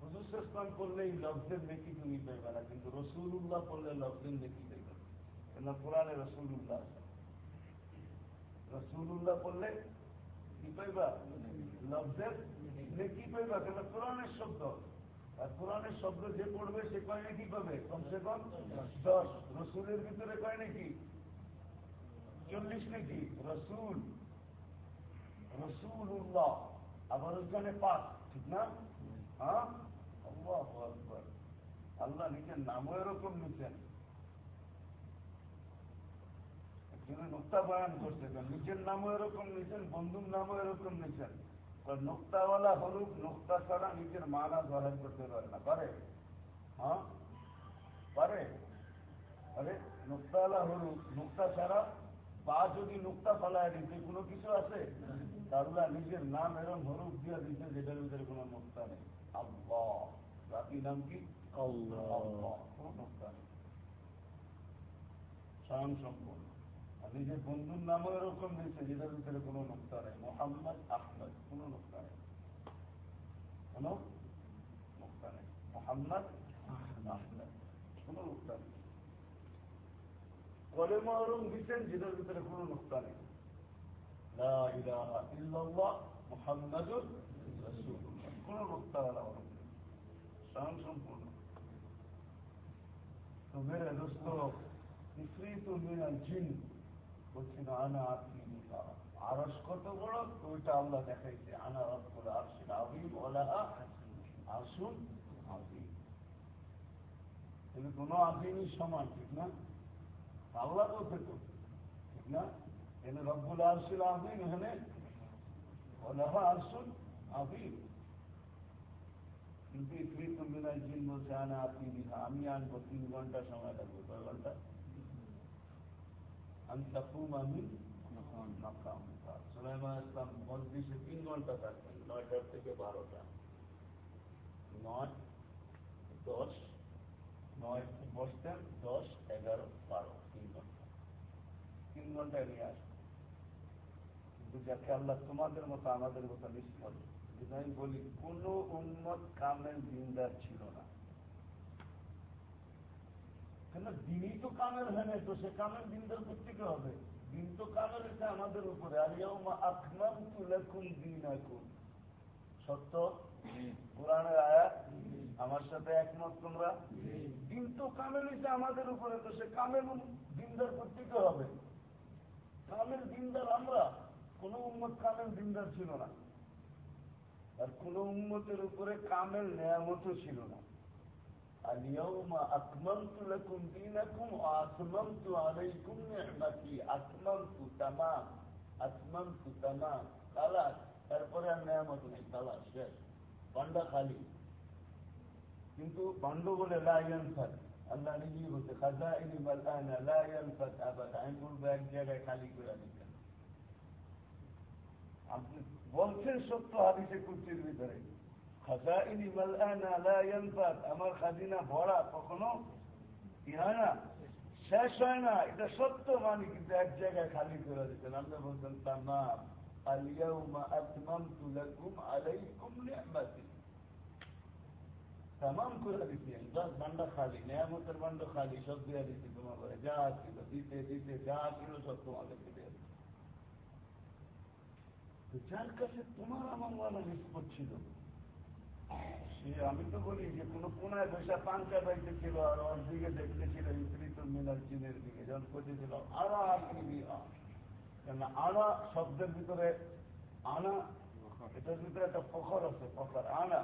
হুজুর ইসলাম করলেই লফজের নেকি তুমি পাইবে না, কিন্তু রসুল্লাহ করলে লফজের নেকি পাইবে কেন? কোরআনে রসুল্লাহ রসুল্লাহ করলে কি নেকি পাইবা কেন শব্দ? আর শব্দ যে পড়বে, সে কয় নাকি পাবে? কমসে কম দশ। রসুলের ভিতরে কয় নাকি চল্লিশ নাকি রসুল রসুল। উল্লাহ আবার ওইখানে পাঁচ। ঠিক না? হ্যাঁ? আল্লাহ আল্লাহ নিজের নামও এরকম নিচ্ছেন তিনি নোক্তা বয়ান করছে নিজের নামও এরকম নিচ্ছেন বন্ধুর নামও এরকম নিচ্ছেন নোক্তাওয়ালা হলুক নোক্তা ছাড়া নিজের মানা ধরাই করতে পারে না। পারে? হ্যাঁ? পারে? আরে নোক্তাওয়ালা হলুক নোক্তা ছাড়া বা যদি নোক্তা ফলায় দিতে কোনো কিছু আছে? তাহলে নিজের নাম এরকম হলুক দিয়ে দিতে যেটার ভিতরে কোনো নোক্তা নেই। আল্লাহ। রাতি নাম কি? আল্লাহ। কোনো নোক্তা নেই। স্বয়ং সম্পূর্ণ নিজের বন্ধুর নামও এরকম দিয়েছে যেটার ভিতরে কোনো নোক্তা নেই। মোহাম্মদ আহমদ, কোনো নোক্তা নেই। কোন নোক্তা নেই। মোহাম্মদ আহমদ নেই। দিচ্ছেন যেটার ভিতরে নেই। কোন স্বয়ং সম্পূর্ণ। তো বলছি না আনা আরস কত বড়? ওইটা আল্লাহ দেখাইছে, আনা ওলাহা আসুন আযীমই সমান, ঠিক না? আল্লাহ বলতে তো, ঠিক না? রব্বুল এখানে ওলাহা আযীম। কিন্তু জিন বলছে, আনা আপনি আমি আনব, তিন ঘণ্টা সময় লাগবে ঘণ্টা? আমি তকুম আমি মাকাম। সুলাইমান ইসলাম মসজিদে তিন ঘণ্টা থাকতেন নয়টার থেকে বারোটা। নয় দশ নয় বসতেন দশ এগারো বারো তিন ঘণ্টা। তিন ঘন্টায় নিয়ে আসতেন কিন্তু যাকে আল্লাহ তোমাদের মতো আমাদের মতো নিষ্ফল। যদি আমি বলি কোন উন্মত কামের দিনদার ছিল না। কেন দিনই তো কামের হয় না তো সে কামের দিনদার করতে হবে? দিন তো কামের এটা আমাদের উপরে। আর আকমাম তুলাকুম দিন এখন সত্য কোরআনের আয়াত? আমার সাথে একমত তোমরা? দিন তো কামেল আমাদের উপরে তো সে কামেল দিনদার করতে হবে? কামের দিনদার আমরা। কোন উন্মত কামেল দিনদার ছিল না। আর কোন উন্মতের উপরে কামেল নেয়ামতও ছিল না। اليوم أكملت لكم دينكم وأتممت عليكم نعمتي أتممت تمام أتممت تمام خلاص তারপরে আর নেয়ামত নেই খালাস শেষ পান্ডা খালি কিন্তু পাণ্ড বলে লাইন ফাত আল্লাহ নিজেই বলছে খাজা ইনি মালানা লাইন ফাত আবার আমি বলবো এক জায়গায় খালি করে দিতেন আপনি বলছেন সত্য হাদিসে কুচির ভিতরে খাজাইনি মালানা লা ইয়ানফাত আমার খাজিনা ভরা কখনো কি হয় না? শেষ হয় না। এটা সত্য মানে কিন্তু এক জায়গায় খালি করে দিতেন। আমরা বলতেন আলাইকুম নি'মাতি তামাম করে দিতেন। খালি খালি, সব দিতে তোমার যা ছিল দিতে দিতে, যা সব যার কাছে তোমার আমার মালা নিষ্পত ছিল আমি তো বলি যে কোন কোনায় বসে পাঞ্চা বাইতে ছিল, আর ওর দিকে দেখতেছিল ইসরিত মিনার চীনের দিকে, যখন করতেছিল আকৃতি কেন আনা শব্দের ভিতরে আনা, এটার ভিতরে একটা পখর আছে পখর আনা।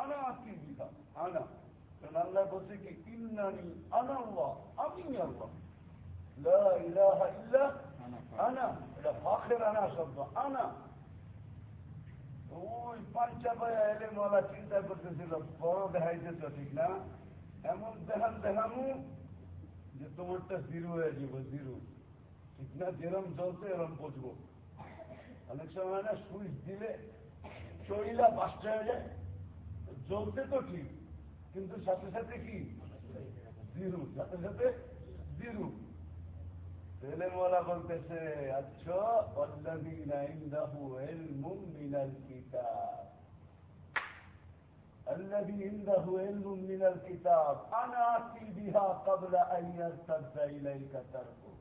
আনা আকৃতি আনা। কারণ আল্লাহ বলছে কি, ইন্নানি আনা আল্লাহ, আমি আল্লাহ। লা ইলাহা ইল্লা আনা। এটা ফাখের আনা শব্দ, আনা। ওই পাঞ্চা পায়া এলে মালা চিন্তা করতেছিল, বড় দেখাইতেছ ঠিক না? এমন দেখান দেখামু যে তোমারটা জিরো হয়ে যাব, জিরো। ঠিক না? যেরম চলছে, এরম বুঝব অনেক সময় না সুইচ দিলে চইলা বাসটা হয়ে যায়। জ্বলতে তো ঠিক, কিন্তু সাথে সাথে কি? জিরো। সাথে সাথে জিরো। তেলে মোলা বলতেছে আচ্ছা الذين عنده علم من الكتاب الذي عنده علم من الكتاب أنا آتي بها قبل أن يرتد إليك تركه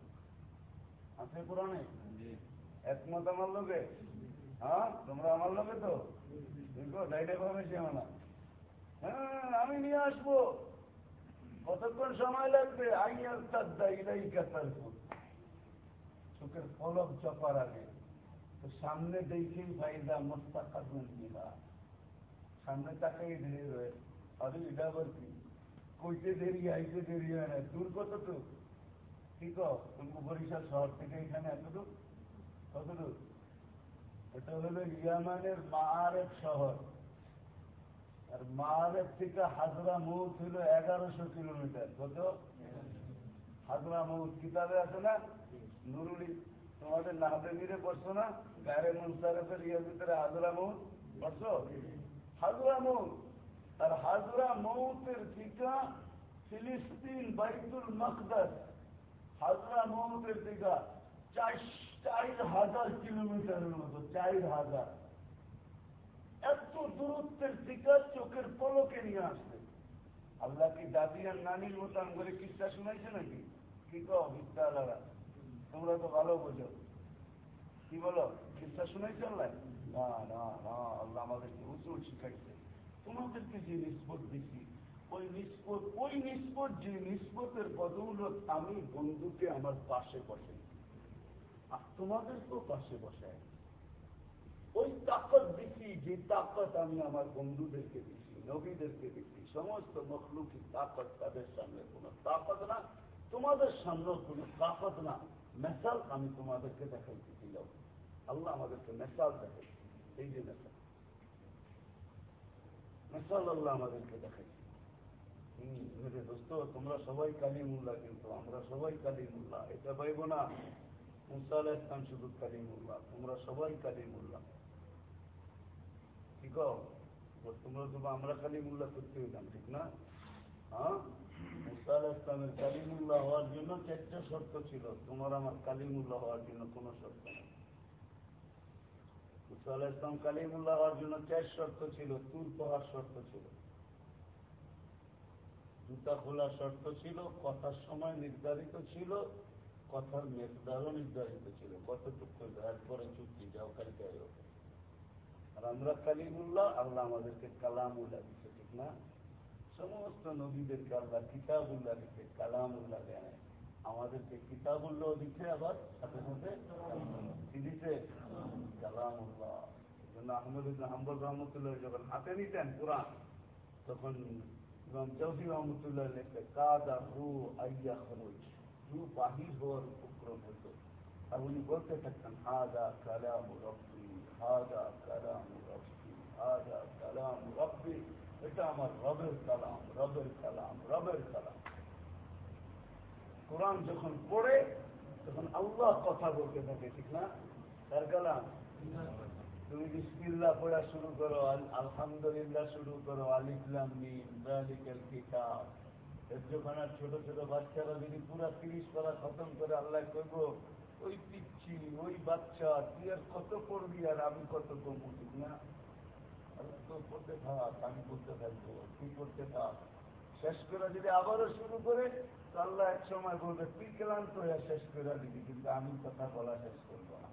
আছে কোরআনে একমত আমার লোকে হ্যাঁ তোমরা আমার লোকে তো দেখো ডাইরে ভাবে যেও না হ্যাঁ আমি নিয়ে আসবো কতক্ষণ সময় লাগবে আইয়ার তাদ্দা ইলাই কাতার চোখের পলক চপার আগে। তো সামনে দেখেই ফাইদা মোস্তাকাতুন দিলা সামনে তাকাই ধীরে রয়ে আরে এটা আবার কি? কইতে দেরি, আইতে দেরি হয় না। দূর কত তো ঠিক তুমি বরিশাল শহর থেকে এখানে এতটুক কতটুক এটা হলো ইয়ামানের মারের শহর। আর মারের থেকে হাজরা মৌত হল এগারোশো কিলোমিটার। কত? হাজরা মৌত। কিতাবে আছে না? নুরুলি, তোমাদের নাহাতে মিরে পড়ছো না? গায়ে মুনসারেফের ইয়ের ভিতরে হাজরা মৌত পড়ছো? হাজরা মৌত আর হাজরা মৌতের টিকা ফিলিস্তিন বাইতুল মকদাস। হাজরা মৌতের টিকা চার হাজার কিলোমিটারের মতো চার হাজার। এত দূরত্বের টিকা চোখের পলকে নিয়ে আসবে আল্লাহ কি দাদি আর নানির মতো করে কিস্তা শুনাইছে নাকি? কি কো বিদ্যা আলাদা তোমরা তো ভালো বোঝো। কি বলো? কিস্তা শুনাইছে আল্লাহ? না না না, আল্লাহ আমাদেরকে উঁচু শিখাইছে। তোমাদেরকে যে নিষ্পত দিচ্ছি ওই নিষ্পত ওই নিষ্পত যে নিষ্পতের বদৌলত আমি বন্ধুকে আমার পাশে বসে। আর তোমাদেরকেও পাশে বসায় ওই তাকত দিচ্ছি যে তাকত আমি আমার বন্ধুদেরকে দিচ্ছি নবীদেরকে দিচ্ছি সমস্ত মখলুকি তাকত তাদের সামনে কোন তাকত না, তোমাদের সামনে কোন তাকত না। মেসাল আমি তোমাদেরকে দেখাইতেছি আল্লাহ আমাদেরকে মেসাল দেখাই এই যে মেসাল মেসাল আল্লাহ আমাদেরকে দেখাইছি। মেরে দোস্ত, তোমরা সবাই কালিমুল্লাহ কিন্তু, আমরা সবাই কালিমুল্লাহ। এটা পাইব না। মুসা আলাহ ইসলাম শুধু কালিমুল্লাহ, তোমরা সবাই কালিমুল্লাহ। ঠিক তোমরা তো আমরা কালিমুল্লাহ করতে হইলাম ঠিক না? মুসা ইসলামের কালিমুল্লাহ হওয়ার জন্য চারটা শর্ত ছিল। তোমার আমার কালিমুল্লাহ হওয়ার জন্য শর্ত নেই। মুসা কালিমুল্লাহ হওয়ার জন্য চার শর্ত ছিল শর্ত ছিল। জুতা খোলার শর্ত ছিল, কথার সময় নির্ধারিত ছিল, কথার মেঘদারও নির্ধারিত ছিল। কতটুকু এরপরে চুক্তি যাও, কালকে আর আমরা কালিমুল্লাহ, আল্লাহ আমাদেরকে কালামুল্লাহ দিচ্ছে ঠিক না? সমস্ত নবীদেরকে আল্লাহ কিতাবুল্লাহ দিচ্ছে কালামুল্লাহ দেয় আমাদেরকে কিতাবুল্লাহ দিচ্ছে আবার সাথে সাথে কি দিচ্ছে কালামুল্লাহ। জন্য আহমদ হাম্বল রহমতুল্লাহ যখন হাতে নিতেন কোরআন, তখন ইমাম চৌধুরী রহমতুল্লাহ লেখে কাদা রু আইয়া খরচ রু বাহির হওয়ার উপক্রম হতো আর উনি বলতে থাকতেন, হাদা কালাম রব্বি, হাদা কালাম রব্বি, হাদা কালাম রব্বি। এটা আমার রবের কালাম রবের কালাম রবের কালাম। কোরআন যখন পড়ে, তখন আল্লাহ কথা বলতে থাকে, ঠিক না? তার কালাম? তুমি বিসমিল্লাহ পড়া শুরু করো আলহামদুলিল্লাহ শুরু করো আলিফলাম কিতাব। যখন ছোট ছোট বাচ্চারা যদি পুরা তিরিশ করা খতম করে আল্লাহ করব, ওই পিচ্ছি, ওই বাচ্চা, তুই আর কত পড়বি আর আমি কত কমবো, ঠিক না? তো করতে থাক আমি করতে থাকব তুই করতে থাক শেষ করে যদি আবারও শুরু করে তো এক সময় বলবে তুই ক্লান্ত শেষ করে দিবি কিন্তু আমি কথা বলা শেষ করব না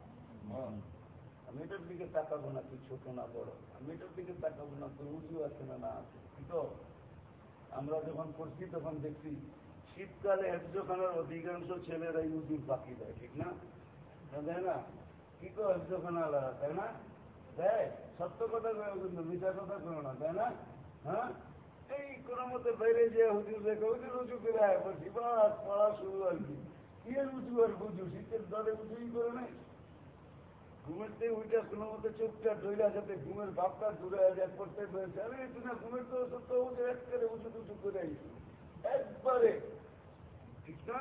আমি এটার দিকে তাকাবো না তুই ছোট না বড় আমি এটার দিকে তাকাবো না তুই উঁচু আছে না না তো আমরা যখন করছি তখন দেখছি শীতকালে একজোখানের অধিকাংশ ছেলেরাই উজুর পাখি দেয় ঠিক না দেয় না কি কো একজোখানা আলাদা তাই না দেয় সত্য কথা কেউ কিন্তু মিথ্যা কথা কেউ না, তাই না? হ্যাঁ? এই কোন মতে বাইরে যে হুজুর দেখে, হুজুর উঁচু করে আয়, বলছি পড়া শুরু আর কি। কি উঁচু আর বুঝু? শীতের দলে উঁচুই করে নেই? ঘুমের উইটা কোনো মতে চোখটা ডইলা যাতে ঘুমের ভাবটা দূরে যায় করতে পেরেছে। আরে, তুই না ঘুমের তো সত্য উঠে এক করে উঁচু টুচু করে একবারে। ঠিক না?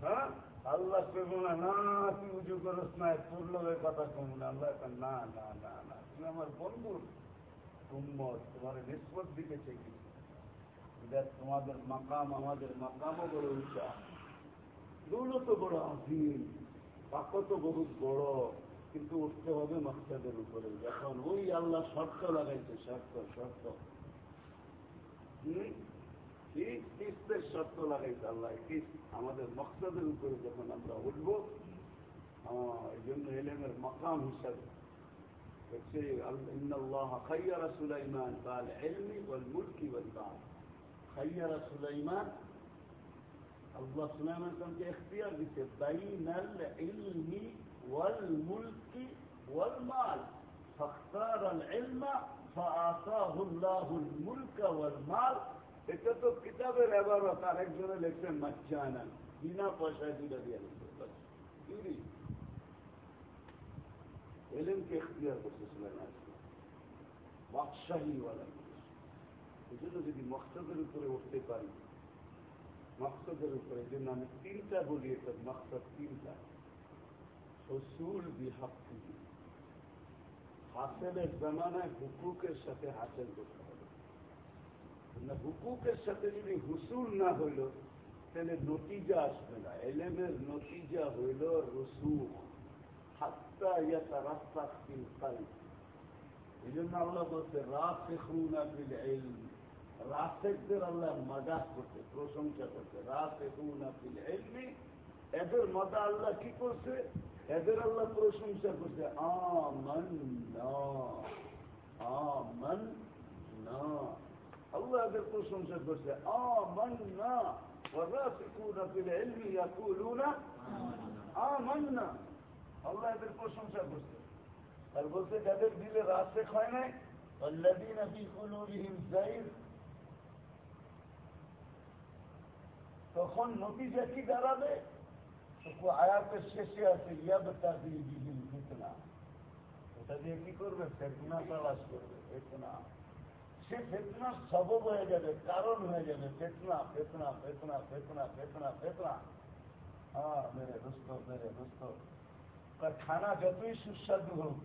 হ্যাঁ? আল্লাহ করব না না, তুই উঁচু করস না, তোর কথা কম না। আল্লাহ না না না না। তুমি আমার বন্ধু তুম্মত তোমার নিষ্পত দিকে চেয়েছি। দেখ, তোমাদের মাকাম আমাদের মাকামও বড় উঁচা। দৌলত বড় পাক তো বহুত বড়, কিন্তু উঠতে হবে মাকসাদের উপরে। যখন ওই আল্লাহ শর্ত লাগাইছে, শর্ত শর্ত। শর্ত লাগাইছে আল্লাহ। আমাদের মকসদের উপরে যখন আমরা উঠব এই জন্য এলেমের মকাম হিসাবে হচ্ছে إن الله خير سليمان بالعلم والملك والبعث خير سليمان আল্লাহ সুলাইমান খানকে এখতিয়ার দিচ্ছে বাইনাল ইলমি ওয়াল মুলকি ওয়াল মাল فاختار العلم فآتاه الله الملك والمال এটা তো কিতাবের এবারত আরেকজনে লেখছেন মাচ্চানা বিনা পয়সায় দুটা দিয়ে লিখছে চুরি এলেমকে এখতিয়ার করছে সুলাইমান বাদশাহী ওয়ালা এই জন্য যদি মকসদের উপরে উঠতে পারি মকসদের উপরে জন্য আমি তিনটা বলি এটা মকসদ তিনটা হসুল বিহাক্তি হাসেলের জমানায় হুকুকের সাথে হাসেল করতে হবে না হুকুকের সাথে যদি হুসুল না হইল তাহলে নতিজা আসবে না এলেমের নতিজা হইল রসুখ হাত্তা ইয়াতা রাস্তা ফিল কাল এই জন্য আল্লাহ বলতে রাসেখুনা বিল ইলম রাসেকদের আল্লাহ মজাক করতে প্রশংসা করতে রাসেখুনা বিল ইলমি এদের মজা আল্লাহ কি করছে এদের আল্লাহ প্রশংসা করছে আমন আমন আল্লাহ এদের প্রশংসা করছে আমন না والراسخون في العلم يقولون آمنا আল্লাহ এদের প্রশংসা করছে। আর বলছে, যাদের দিলে রাত রাস্তে হয় নাই অল্লাদিন আপনি কুলুরিহীন জাহির তখন নতিজা কি দাঁড়াবে? আয়াতের শেষে আছে ইয়াদ তাদের বিহীন ফিতনা। ওটা দিয়ে কি করবে? ফেতনা তালাশ করবে, ফেতনা। সে ফেতনা সবব হয়ে যাবে, কারণ হয়ে যাবে, ফেতনা ফেতনা ফেতনা ফেতনা ফেতনা ফেতনা। হ্যাঁ মেরে দোস্ত মেরে দোস্ত। খানা যতই সুস্বাদু হোক,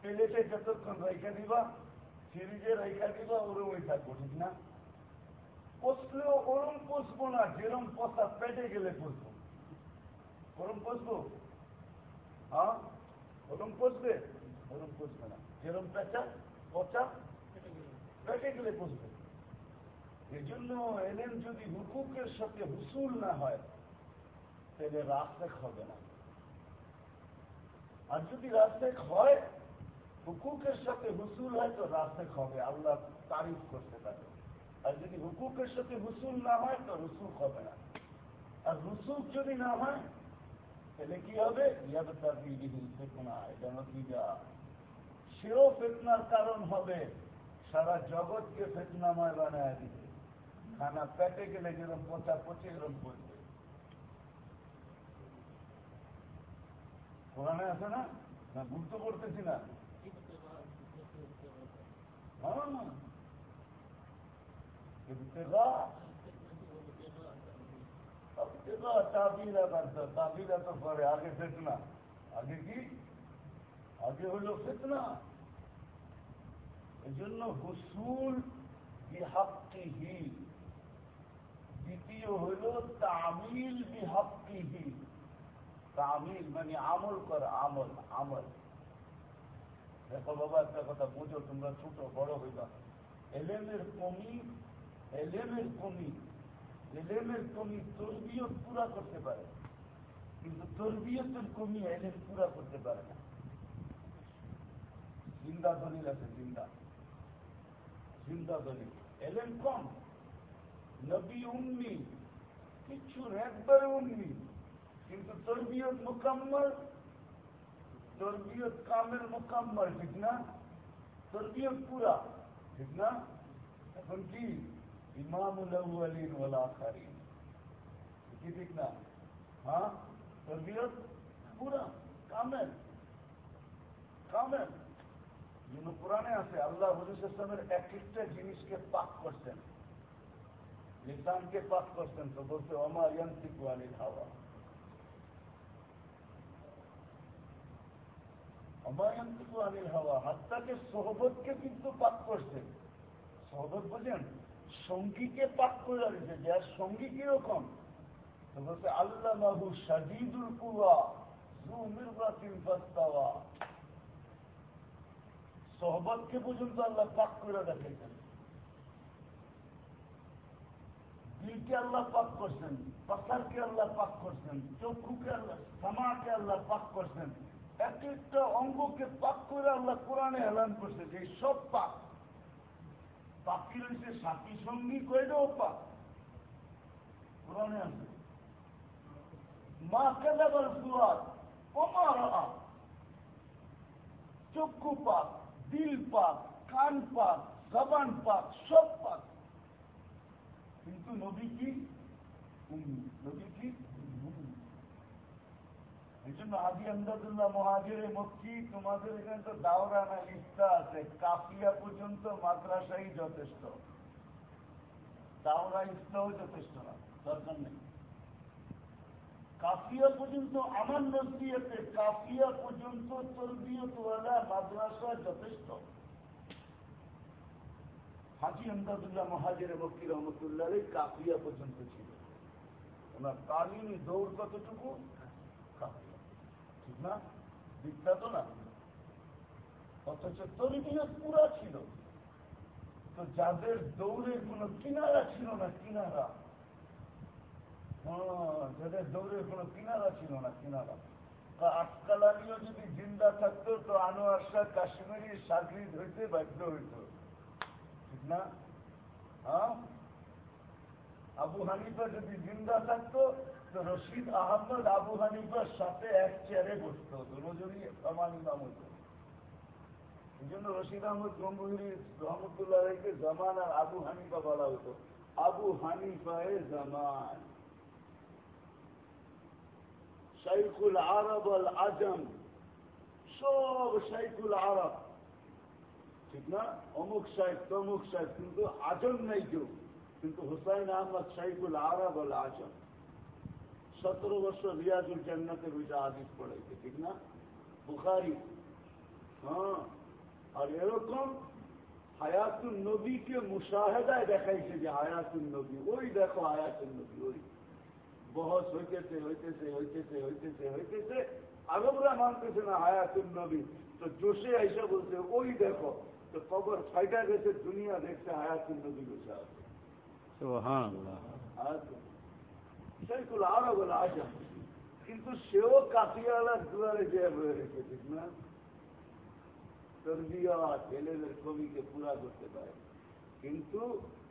প্লেটে যতক্ষণ রেখা দিবা, ফ্রিজে রেখা দিবা, ওরম ওই থাকব, ঠিক না? পচলেও ওরম পচবো না, যেরম পচা পেটে গেলে পচবো ওরম পচবো হ্যাঁ? ওরম পচবে ওরম পচবে না। যেরম পেঁচা, পচা, পেটে গেলে পচবে এই জন্য এলেন যদি হুকুকের সাথে হুসুল না হয়, তাহলে রাস্তা হবে না। আর যদি রাস্তেক হয়, হুকুকের সাথে হুসুল হয়, তো রাস্তেক হবে। আল্লাহ তারিফ করতে পারে। আর যদি হুকুকের সাথে হুসুল না হয়, তো রসুল হবে না। আর রসুল যদি না হয়, তাহলে কি হবে? সেও ফেতনার কারণ হবে সারা জগৎকে ফেতনাময় বানায় দিবে খানা পেটে গেলে যেরকম পচা পচে এরকম করবে কোরআনে আছে না? না, গুরুত্ব করতেছি না। পরে, আগে ফেতনা। আগে কি? আগে হলো ফেতনা। এই জন্য হুসুল বিহাক্কিহি। দ্বিতীয় হইল তামিল বিহাক্কিহি। তামিল মানে আমল করা, আমল আমল। দেখো বাবা, একটা কথা বুঝো, তোমরা ছোট, বড় হইবা এলেমের কমি এলেমের কমি এলেমের কমি তরবিয়ত পুরা করতে পারে। কিন্তু তরবিয়তের কমি এলেম পুরা করতে পারে না। জিন্দা দলিল আছে, জিন্দা। জিন্দা দলিল। এলেম কম। নবী উন্নি কিছু একবারে উন্নি কিন্তু তরবিয়ত মোকাম্মল, তরবিয়ত কামের মোকাম্মল, ঠিক না? তরবিয়ত পুরা, ঠিক না? এখন কি? ইমামুল আউ্বালিন ওয়াল আখারিন। কি ঠিক না? হ্যাঁ? তরবিয়ত পুরা কামের কামের যেন কোরআনে আছে, আল্লাহ হজুসের এক একটা জিনিসকে পাক করছেন। লিসানকে পাক করছেন, তো বলছে অমা ইয়ান্তিক আনিল হাওয়া। হাত্তাকে সোহবতকে কিন্তু পাক করছে। সহবত বোঝেন সঙ্গীকে পাক করে সঙ্গী কীরকম? আল্লাহ সাজিদুল সহবতকে পর্যন্ত আল্লাহ পাক করে দেখাইছেন। দিলকে আল্লাহ পাক করছেন, পাথারকে আল্লাহ পাক করছেন, চক্ষুকে আল্লাহ, সামাকে আল্লাহ পাক করছেন। এক একটা অঙ্গকে পাক করে আল্লাহ কোরআনে এলান করছে, যে সব পাক পাখি রয়েছে সাথী সঙ্গী কইলেও পাক কোরআনে আছে। মা কেদাবার ফুয়ার ওমারা চক্ষু পাক, দিল পাক, কান পাক, জবান পাক, সব পাক। কিন্তু নদী কি? নদী কি? এই জন্য আদি আন্দাজুল্লাহ মহাজের মক্কি তোমাদের এখানে তো দাওরা না লিস্তা আছে। কাফিয়া পর্যন্ত মাদ্রাসাই যথেষ্ট। দাওরা ইস্তাও যথেষ্ট না, দরকার নেই। কাফিয়া পর্যন্ত আমার নসিয়াতে কাফিয়া পর্যন্ত তরবিয়তওয়ালা মাদ্রাসা যথেষ্ট। হাজি আমদাদুল্লাহ মহাজের মক্কি রহমতুল্লাহ কাফিয়া পর্যন্ত ছিল। ওনার তালিমি দৌড় কতটুকু? ঠিক না, বিখ্যাত না। অথচ তরবিয়ত পুরা ছিল। তো যাদের দৌড়ের কোন কিনারা ছিল না, কিনারা। যাদের দৌড়ের কোন কিনারা ছিল না, কিনারা। আজকাল আলীও যদি জিন্দা থাকতো, তো আনোয়ার শাহ কাশ্মীরি সাগরিদ হইতে বাধ্য হইত। ঠিক না? হ্যাঁ? আবু হানিফা যদি জিন্দা থাকতো রশিদ আহমদ আবু হানিফার সাথে এক চেয়ারে বসত হতো রোজরি সমান ইমাম হইত এই জন্য রশিদ আহমদ গম্ভীর রহমতুল্লাহকে জামান আর আবু হানিফা বলা হতো। আবু হানিফায় জামান। শাইখুল আরব আল আজম। সব শাইখুল আরব। ঠিক না? অমুক সাহেব তমুক সাহেব কিন্তু আজম নাই কেউ। কিন্তু হুসাইন আহমদ শাইখুল আরব আল আজম। সতেরো বছর রিয়াজুল জান্নাতের ওইটা আদিত পড়াইছে ঠিক না বুখারি হ্যাঁ আর এরকম হায়াতুল নবীকে মুশাহেদায় দেখাইছে যে হায়াতুল নবী ওই দেখো হায়াতুল নবী ওই বহস হইতেছে হইতেছে হইতেছে হইতেছে হইতেছে আরবরা মানতেছে না হায়াতুল নবী তো জোশে আইসা বলছে ওই দেখো তো কবর ফাইটা গেছে দুনিয়া দেখছে হায়াতুল নবী বসে আছে সেইগুলো আরও বলে আজম কিন্তু সেও কাটিয়ালার দুয়ারে যে বয়ে রেখে ঠিক না তরবিয়ত এলেমের কমিকে পুরা করতে পারে কিন্তু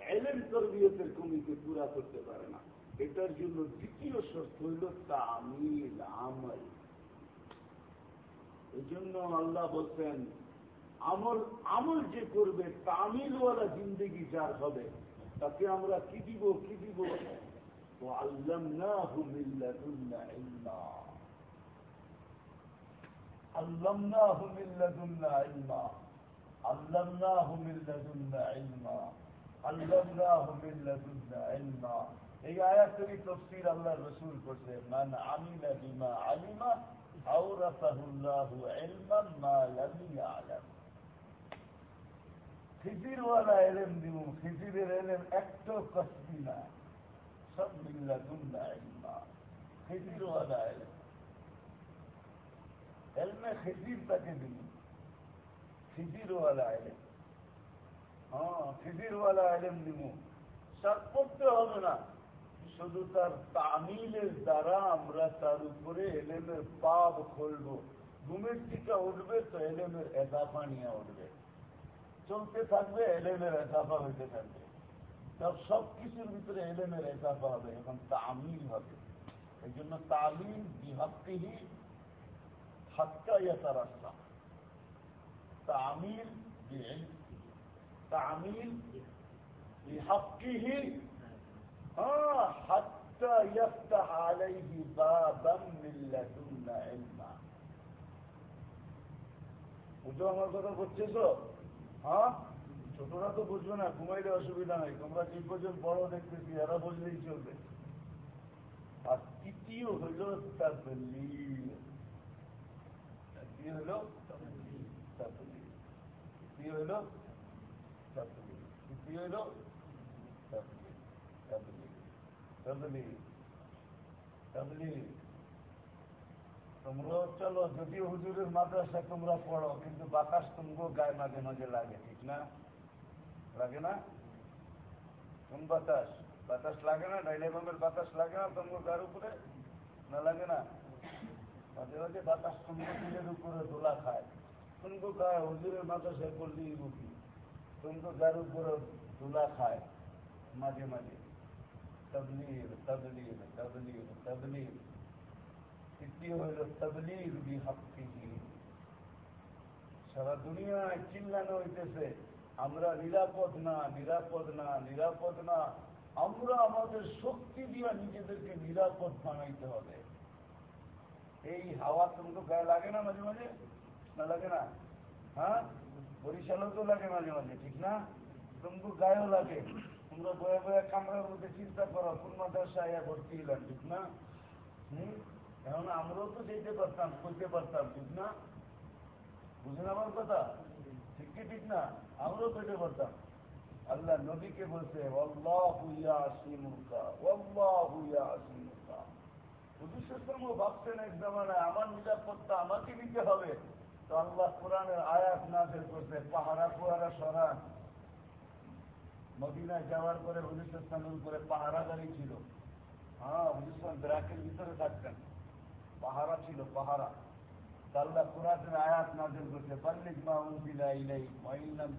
এলেম তরবিয়তের কমিকে পুরা করতে পারে না এটার জন্য দ্বিতীয় শর্ত হইল তামিল আমল এই জন্য আল্লাহ বলছেন আমল আমল যে করবে তামিলওয়ালা জিন্দগি যার হবে তাকে আমরা কি দিব কি দিব وعلمناه من لدنا علما علمناه من لدنا علما علمناه من لدنا علما علمناه من لدنا علما এই আয়াতেরই তফসির আল্লাহ রসুল করছে মান আমিলা বিমা আলিমা আওরাসাহুল্লাহু ইলমান মা লাম ইয়ালাম খিজিরওয়ালা এলেম দিব খিজিরের এলেম একটাও কসবি না হ্যাঁ হবে না। শুধু তার তামিলের দ্বারা আমরা তার উপরে এলেমের পাপ খুলব ঘুমের টিকা উঠবে তো এলেমের এদাফা নিয়ে উঠবে। চলতে থাকবে, এলেমের এদাফা হইতে থাকবে। তার সব কিছুর ভিতরে এলেমের এজাফা হবে এখন তামিল হবে। এই জন্য তালিম বিহাক্তিহি হাতকা ইয়াতা রাস্তা তামিল তামিল বিহাক্তিহি বুঝো আমার কথা বুঝছিস হ্যাঁ? ছোটরা তো বুঝবে না, ঘুমাইলে অসুবিধা নাই। তোমরা যে পর্যন্ত বড় দেখতেছি এরা বুঝলেই চলবে। আর তৃতীয় হইল হইল তোমরা চলো, যদিও হুজুরের মাদ্রাসা তোমরা পড়ো, কিন্তু বাতাস তুমগো গায়ে মাঝে মাঝে লাগে, ঠিক না? লাগে না? কোন বাতাস বাতাস লাগে না? ডাইলাইবামের বাতাস লাগে না তোমার গার উপরে? না লাগে না? মাঝে মাঝে বাতাস তোমার উপরে দোলা খায়। তুমি খায় হুজুরের বাতাসে করলেই রুটি তুমি গার উপরে দোলা খায় মাঝে মাঝে। তবলির তবলির তবলির তবলির তৃতীয় হইল তবলির বিহক্তিহী সারা দুনিয়ায় চিল্লানো হইতেছে। আমরা নিরাপদ না নিরাপদ না নিরাপদ না। আমরা আমাদের শক্তি দিয়া নিজেদেরকে নিরাপদ বানাইতে হবে। এই হাওয়া তো গায়ে লাগে না মাঝে মাঝে? না লাগে না? হ্যাঁ? বরিশালেও তো লাগে মাঝে মাঝে, ঠিক না? তুমি গায়েও লাগে। তোমরা বয়ে বয়ে কামড়ার মধ্যে চিন্তা করো, কোন মাদ্রাসায় ভর্তি হলাম ঠিক না? হম? এখন আমরাও তো যেতে পারতাম, করতে পারতাম, ঠিক না? বুঝলেন আমার কথা? কি ঠিক না? আমরাও পেতে পারতাম আল্লাহ নবীকে বলছে ভাবছেন এক জামানায়, আমার নিরাপত্তা আমাকে নিতে হবে। তো আল্লাহ কোরআনের আয়াত নাজের করছে, পাহারা পোহারা সরা মদিনায় যাওয়ার পরে হুজুর ইসলামের উপরে পাহারাদারি ছিল। হ্যাঁ হুজুর ইসলাম ব্রাকের ভিতরে থাকতেন। পাহারা ছিল, পাহারা। আয়াত মা উনজিলা ইলাই ওয়া ইন লাম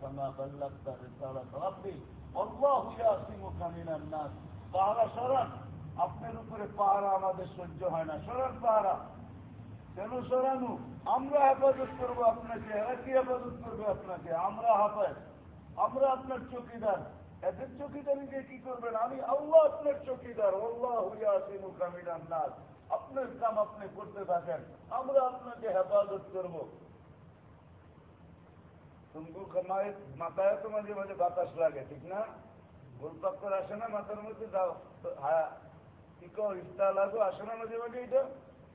ফামা বাল্লাগতা রিসালাত রাব্বি আল্লাহু ইয়াসিমুকা মিনান নাস। পাহারা আপনার উপরে পাহারা আমাদের সহ্য হয় না। পাহারা। কেন আমরা হেফাজত আপনাকে, এরা কি হেফাজত করবে আপনাকে? আমরা আমরা আপনার চৌকিদার। এদের চৌকিদারি দিয়ে কি করবেন? আমি আল্লাহ আপনার চৌকিদার। আল্লাহ ইয়াসিমুকা মিনান নাস। আপনার কাম আপনি করতে থাকেন, আমরা আপনাকে হেফাজত করব। তুমকু কামায় মাথায় তো মাঝে মাঝে বাতাস লাগে, ঠিক না? গোলপাক্কর আসে না মাথার মধ্যে? কি কো ইস্তা লাগো? আসে না মাঝে মাঝে এটা?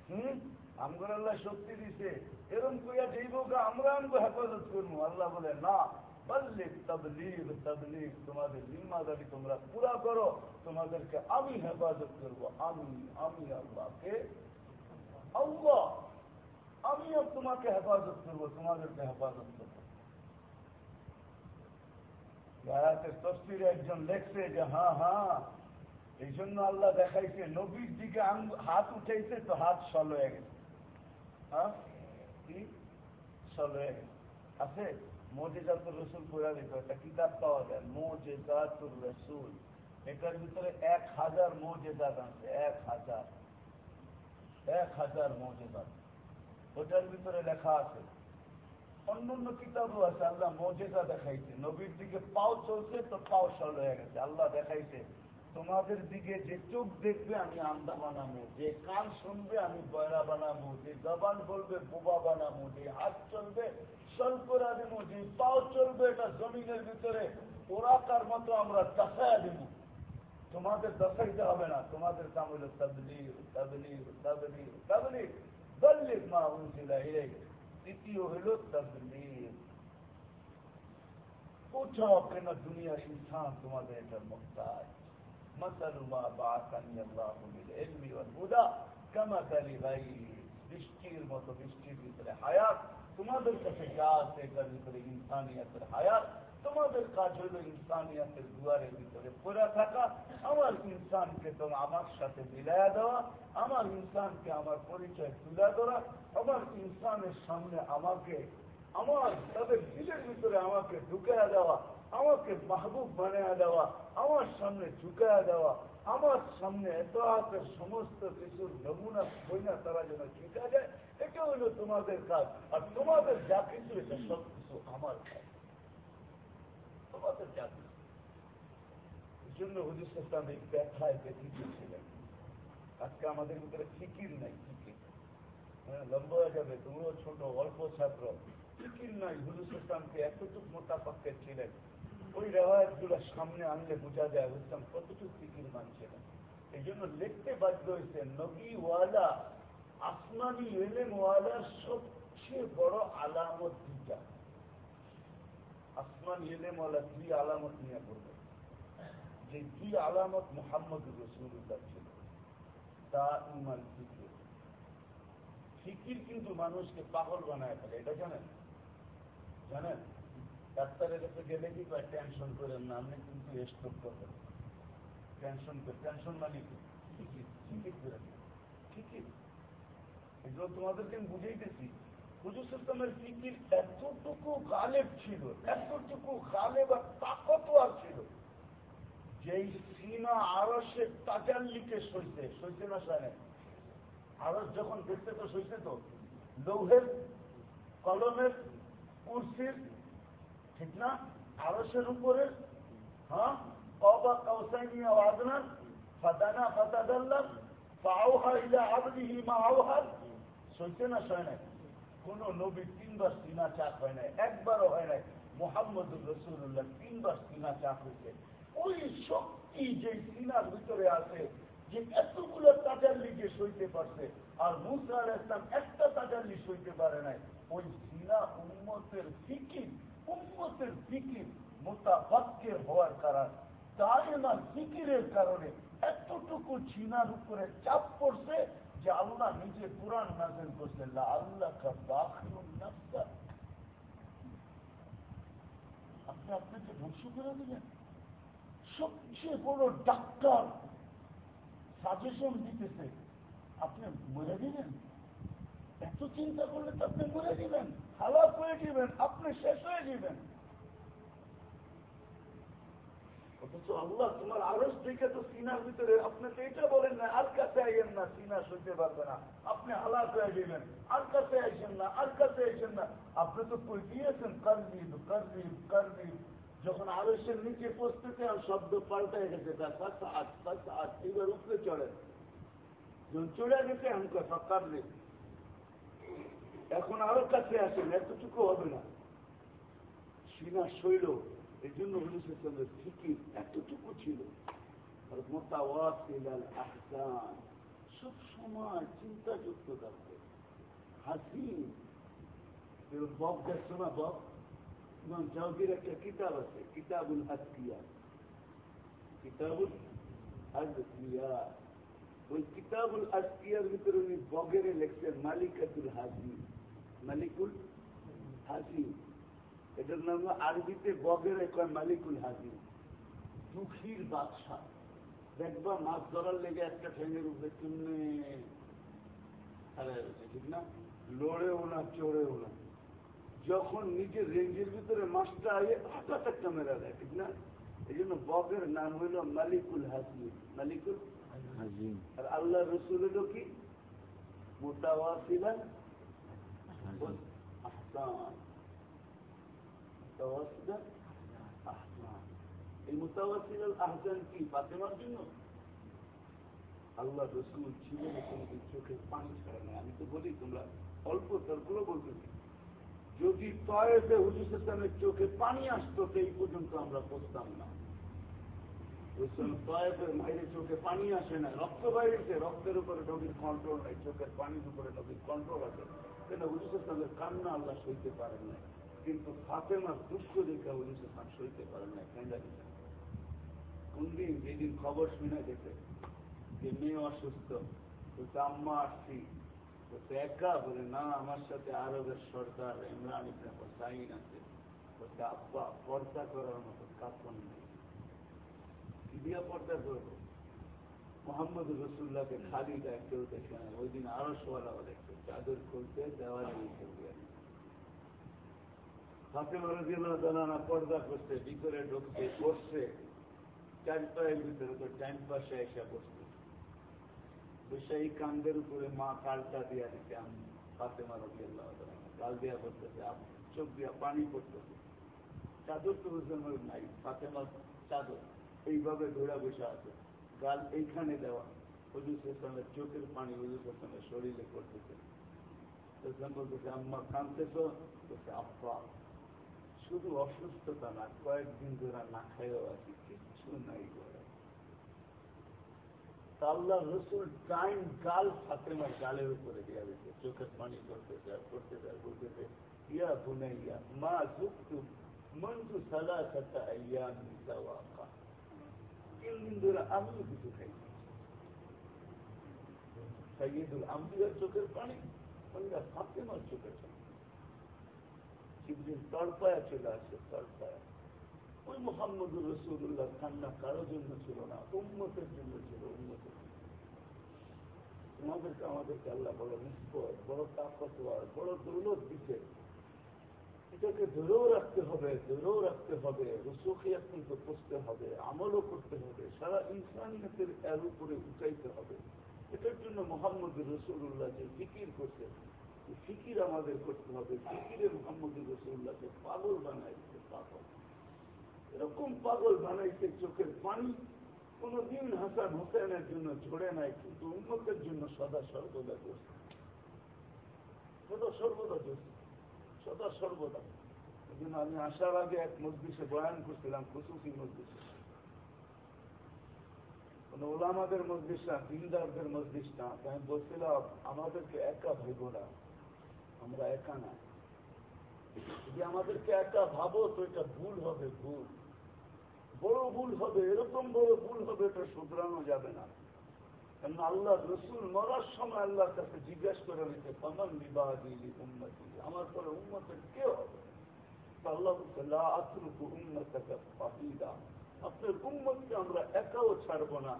হম? আমগর আল্লাহ শক্তি দিছে। এরম কইয়া যাইব আমরা আমগো হেফাজত করব। আল্লাহ বলে, না। তোমাদের জিম্মাদারি তোমরা পুরা করো, তোমাদেরকে আমি হেফাজত করব। আমি আমি আল্লাহকে, আল্লাহ, আমি তোমাকে হেফাজত করব, তোমাদেরকে হেফাজত করব। তসবিরে একজন লেখছে যে হ্যাঁ হ্যাঁ এই জন্য আল্লাহ দেখাইছে, নবীর দিকে হাত উঠেছে তো হাত সল গেছে। হ্যাঁ কি? সল হয়ে গেছে। আছে? মোজেজাতুর রসুল একটা কিতাব পাওয়া যায়, মোজেজাতুর রসুল। এটার ভিতরে এক হাজার মোজেজাত আছে, এক হাজার। এক হাজার মোজেজাত। ওটার ভিতরে লেখা আছে অন্য অন্য কিতাবও আছে, আল্লাহ দেখাইছে, নবীর দিকে পাও চলছে, তো পাও সল হয়ে গেছে। আল্লাহ দেখাইছে তোমাদের দিকে যে চোখ দেখবে আমি আন্দা বানাবো, যে কান শুনবে আমি বয়রা বানাবো, যে জবান বলবে বোবা বানাবো, যে হাত চলবে সল করে যে পাও চলবে এটা জমিনের ভিতরে ওরাকার মতো আমরা দশায় দেবো। তোমাদের দশাইতে হবে না, তোমাদের কাম হলো তবলির তবলির তবলির তবলির বল্লির মা এই তৃতীয় হলো তবলির উঠো কেন দুনিয়ার ইনসান তোমাদের এটা মুক্তায়? مثل ما بعثني الله بالعلم والهدى كمثل غير বৃষ্টির মতো বৃষ্টির ভিতরে হায়াত তোমাদের কাছে যা আছে এটার ভিতরে ইনসানিয়াতের হায়াত তোমাদের কাজ হইল ইনসানিয়াতের দুয়ারের ভিতরে পড়ে থাকা আমার ইনসানকে তো আমার সাথে মিলাইয়া দেওয়া আমার ইনসানকে আমার পরিচয় তুলে ধরা আমার ইনসানের সামনে আমাকে আমার তাদের দিলের ভিতরে আমাকে ঢুকে দেওয়া আমাকে মাহবুব বানিয়ে দেওয়া, আমার সামনে ঝুঁকায়া দেওয়া, আমার সামনে এত হাতের সমস্ত কিছুর নমুনা, বইনা তারা যেন ঝুঁকা যায় এটা হলো তোমাদের কাজ। আর তোমাদের যা কিছু, এটা সব কিছু আমার কাজ। তোমাদের যা কিছু। এই জন্য হুজুর ইসলাম এই ব্যথায় ব্যথিত ছিলেন আজকে আমাদের ভিতরে ফিকির নাই, ফিকির। হ্যাঁ লম্বা যাবে, তুমিও ছোট, অল্প ছাত্র। ফিকির নাই, হুজুর ইসলামকে এতটুকু মোটাপাক্কের ছিলেন। ওই রেওয়ায়তগুলো সামনে আনলে বোঝা যায় বুঝতাম কতটুকু ফিকির মানছিলেন এই জন্য লিখতে বাধ্য হয়েছে, নবীওয়ালা, আসমানি এলেমওয়ালার সবচেয়ে বড় আলামত দুটা আসমান এলেমওয়ালা দুই আলামত নিয়ে করবে যে দুই আলামত মোহাম্মদ রসুল্লাহ ছিল, তা ইমান ফিকির। ফিকির কিন্তু মানুষকে পাগল বানায় ফেলে, এটা জানেন? জানেন? ডাক্তারের কাছে গেলে কি টেনশন করেন না, আপনি কিন্তু স্ট্রোক করবেন। টেনশন টেনশন মানে কি? করে তোমাদেরকে আমি বুঝাইতেছি। হুজুর সিস্টেমের ফিকির এতটুকু গালেব ছিল, এতটুকু গালেব আর তাকতওয়ার ছিল, যেই সিনা আরসে তাজাল্লিকে সইতে সইতে না সারে আরস যখন দেখতে তো সইতে তো, লৌহের কলমের কুর্সির ঠিক না আরসের উপরে হ্যাঁ? কবা কাউসাইনি আওয়াজনার ফাদানা ফাতাদাল্লাহ ফাওহা ইলা আবদিহি মা আওহার সইতে না সয় নাই। কোন নবী তিনবার সিনা চাক হয় নাই, একবারও হয় নাই। মোহাম্মদ রসুল্লাহ তিনবার সিনা চাক হয়েছে। ওই শক্তি যে সিনার ভিতরে আছে, যে এতগুলো তাজাল্লিকে সইতে পারছে, আর মুসা আল ইসলাম একটা তাজাল্লি সইতে পারে নাই, ওই সিনা উন্মতের ফিকির উন্মতের ফিকির মোতাবাক্যের হওয়ার কারণ, দায়মান ফিকিরের কারণে এতটুকু চিনার উপরে চাপ পড়ছে যে আল্লাহ নিজে কোরআন নাজেল করছে আল্লাহ আপনি আপনাকে ধ্বংস করে দিলেন। সবচেয়ে বড় ডাক্তার সাজেশন দিতেছে, আপনি মরে দিবেন এত চিন্তা করলে তো আপনি মরে দিবেন হালাক হয়ে দিবেন, আপনি শেষ হয়ে দিবেন অথচ আল্লাহ তোমার তো সিনার ভিতরে, আপনি তো এটা বলেন না, আর কাছে আইয়েন না, সিনা পারবে না। আপনি হালাক হয়ে আর কাছে আইসেন না, আর কাছে আইসেন না। আপনি তো করলিব করলিব করলিব যখন আরসের নিচে পৌঁছতেছে আর শব্দ পাল্টায় গেছে এবার উপরে চড়েন। যখন চড়ে গেছে আমি কথা কারলিব। এখন আরও কাছে আসেন, এতটুকু হবে না। সিনা শৈল এই জন্য হুলিসের ফিকির এতটুকু ছিল। আর মোতাওয়াসিল আহসান সব সময় চিন্তাযুক্ত থাকবে হাসিন বক দেখছ না, বক? ইমাম জাউদির একটা কিতাব আছে, কিতাবুল হাসকিয়া কিতাবুল হাসকিয়া ওই কিতাবুল আজকিয়ার ভিতরে উনি বগেরে লেখছেন, মালিকাতুল হাজি মালিকুল হাজি। এটার নাম আরবিতে বগেরে কয় মালিকুল হাজি। দুঃখীর বাদশাহ। দেখবা মাছ ধরার লেগে একটা ঠেঙের উপরে কেমনে ঠিক না? লড়েও না, চড়েও না। যখন নিজের রেঞ্জের ভিতরে মাছটা আগে হঠাৎ একটা মেরা দেয়, ঠিক না? এই জন্য বগের নাম হইল মালিকুল হাজি। মালিকুল আর আল্লাহ রসুল হল কি মোটাওয়াসিলা আহসান এই মোতাবাসিল আহসান কি ফাতেমার জন্য আল্লাহ রসুল জীবনে কোনদিন চোখের পানি ছাড়ে না আমি তো বলি, তোমরা অল্প তর্কগুলো বলতেছি যদি তয়েতে হুজুর ইসলামের চোখে পানি আসতো এই পর্যন্ত আমরা বসতাম না। তয়েফের বাইরে চোখে পানি আসে না। রক্ত বাইরেছে, রক্তের উপরে নবীর কন্ট্রোল নাই, চোখের পানির উপরে নবীর কন্ট্রোল আছে। কেন ইসলামের কান্না আল্লাহ সইতে পারেন না কিন্তু ফাতেমার দুঃখ দেখে ইসলাম সইতে পারেন না কেন জানি কোনদিন যেদিন খবর শুনে গেছে যে মেয়ে অসুস্থ, বলছে, আম্মা, আসছি। বলছে, একা? বলে, না, আমার সাথে আরবের সরকার ইমরান ইসলাম সাইন আছে। বলছে, আব্বা, পর্দা করার মতো কাপড় নেই। পর্দা করব? মোহাম্মদ রসুল্লাহকে খালি কেউ দেখে না ওই দিন আরও সোয়ালাও দেখছে চাদর খুলতে দেওয়ালে লিখে দিয়ে। ফাতেমা রাজিয়াল্লাহ পর্দা করছে, ভিতরে করছে চার পায়ের ভিতরে তো টাইম পাশে এসে বসছে। বসে কান্দের উপরে মা কালটা দিয়া দিতে আমি ফাতেমা রাজিয়াল্লাহ কাল দিয়া বসতেছে চোখ দিয়া পানি পড়তেছে। চাদর তো নাই। ফাতেমার চাদর। এইভাবে ধরা বসে আছে। গাল এইখানে দেওয়া হজুর ইসলামের চোখের পানি হজুর ইসলামের শরীরে করতেছে ইসলাম বলতেছে আম্মা কাঁদতেছ বলছে আব্বা শুধু অসুস্থতা না কয়েকদিন ধরে না খাইও আছি কিচ্ছু নাই করে আল্লাহ রসুল টাইম গাল ফাতেমার গালের উপরে দেওয়া দিচ্ছে চোখের পানি করতেছে আর করতেছে আর বলতেছে ইয়া বুনাইয়া মা যুক্তু মঞ্জু সালা সাতা আইয়াম মিসাওয়াকা তিন ধরে আমিও কিছু আম্বিয়ার চোখের পানি চোখের পানি। তড়পায়া চলে আসে ওই মোহাম্মদ রসুল্লাহ কারও জন্য ছিল না উন্মতের জন্য ছিল উন্মতের তোমাদেরকে আমাদেরকে আল্লাহ বড় নিষ্পদ বড় তাকতওয়ার বড় দৌলত দিতে। এটাকে ধরেও রাখতে হবে ধরেও রাখতে হবে, রসুখিয়াত কিন্তু পুষতে হবে, আমলও করতে হবে, সারা ইনসানিয়তের এর উপরে উঠাইতে হবে। এটার জন্য মোহাম্মদ রসুল্লাহ যে ফিকির করছে ফিকির আমাদের করতে হবে, ফিকিরে মোহাম্মদ রসুল্লাহকে পাগল বানাইছে, পাগল। এরকম পাগল বানাইছে, চোখের পানি কোনদিন হাসান হোসেনের জন্য ঝরে নাই, কিন্তু উন্নতের জন্য সদা সর্বদা করছে সদা সর্বদা করছে সদা সর্বদা। এই জন্য আমি আসার আগে এক মসজিষে বয়ান করছিলাম খুশুসি মসজিষে কোন ওলামাদের মসজিদ না, দিনদারদের মসজিদ না। আমি বলছিলাম, আমাদেরকে একা ভাইব না, আমরা একা না। যদি আমাদেরকে একা ভাবো, তো এটা ভুল হবে, ভুল। বড় ভুল হবে, এরকম বড় ভুল হবে, এটা শুধরানো যাবে না। কেন আল্লাহ রসুল মরার সময় আল্লাহর কাছে জিজ্ঞাসা করে নিতে পামান বিবাহ দিলি উন্নতি আমার পরে উন্নতের কে হবে? আল্লাহ আত্মরূপ উন্নতকে পাহিদা আপনার উন্মতকে আমরা একাও ছাড়ব না।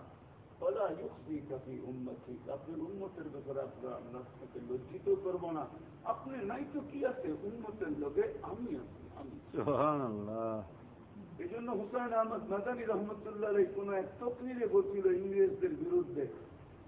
বলা ইউক্তি কাপি উন্নতি আপনার উন্নতের ব্যাপারে আপনার আপনাকে লজ্জিত করব না। আপনি নাই তো কি আছে? উন্নতের লোকে আমি আছি আমি। এই জন্য হুসাইন আহমদ মাদানী রহমতুল্লাহ কোন এক তকরিরে বলছিল ইংরেজদের বিরুদ্ধে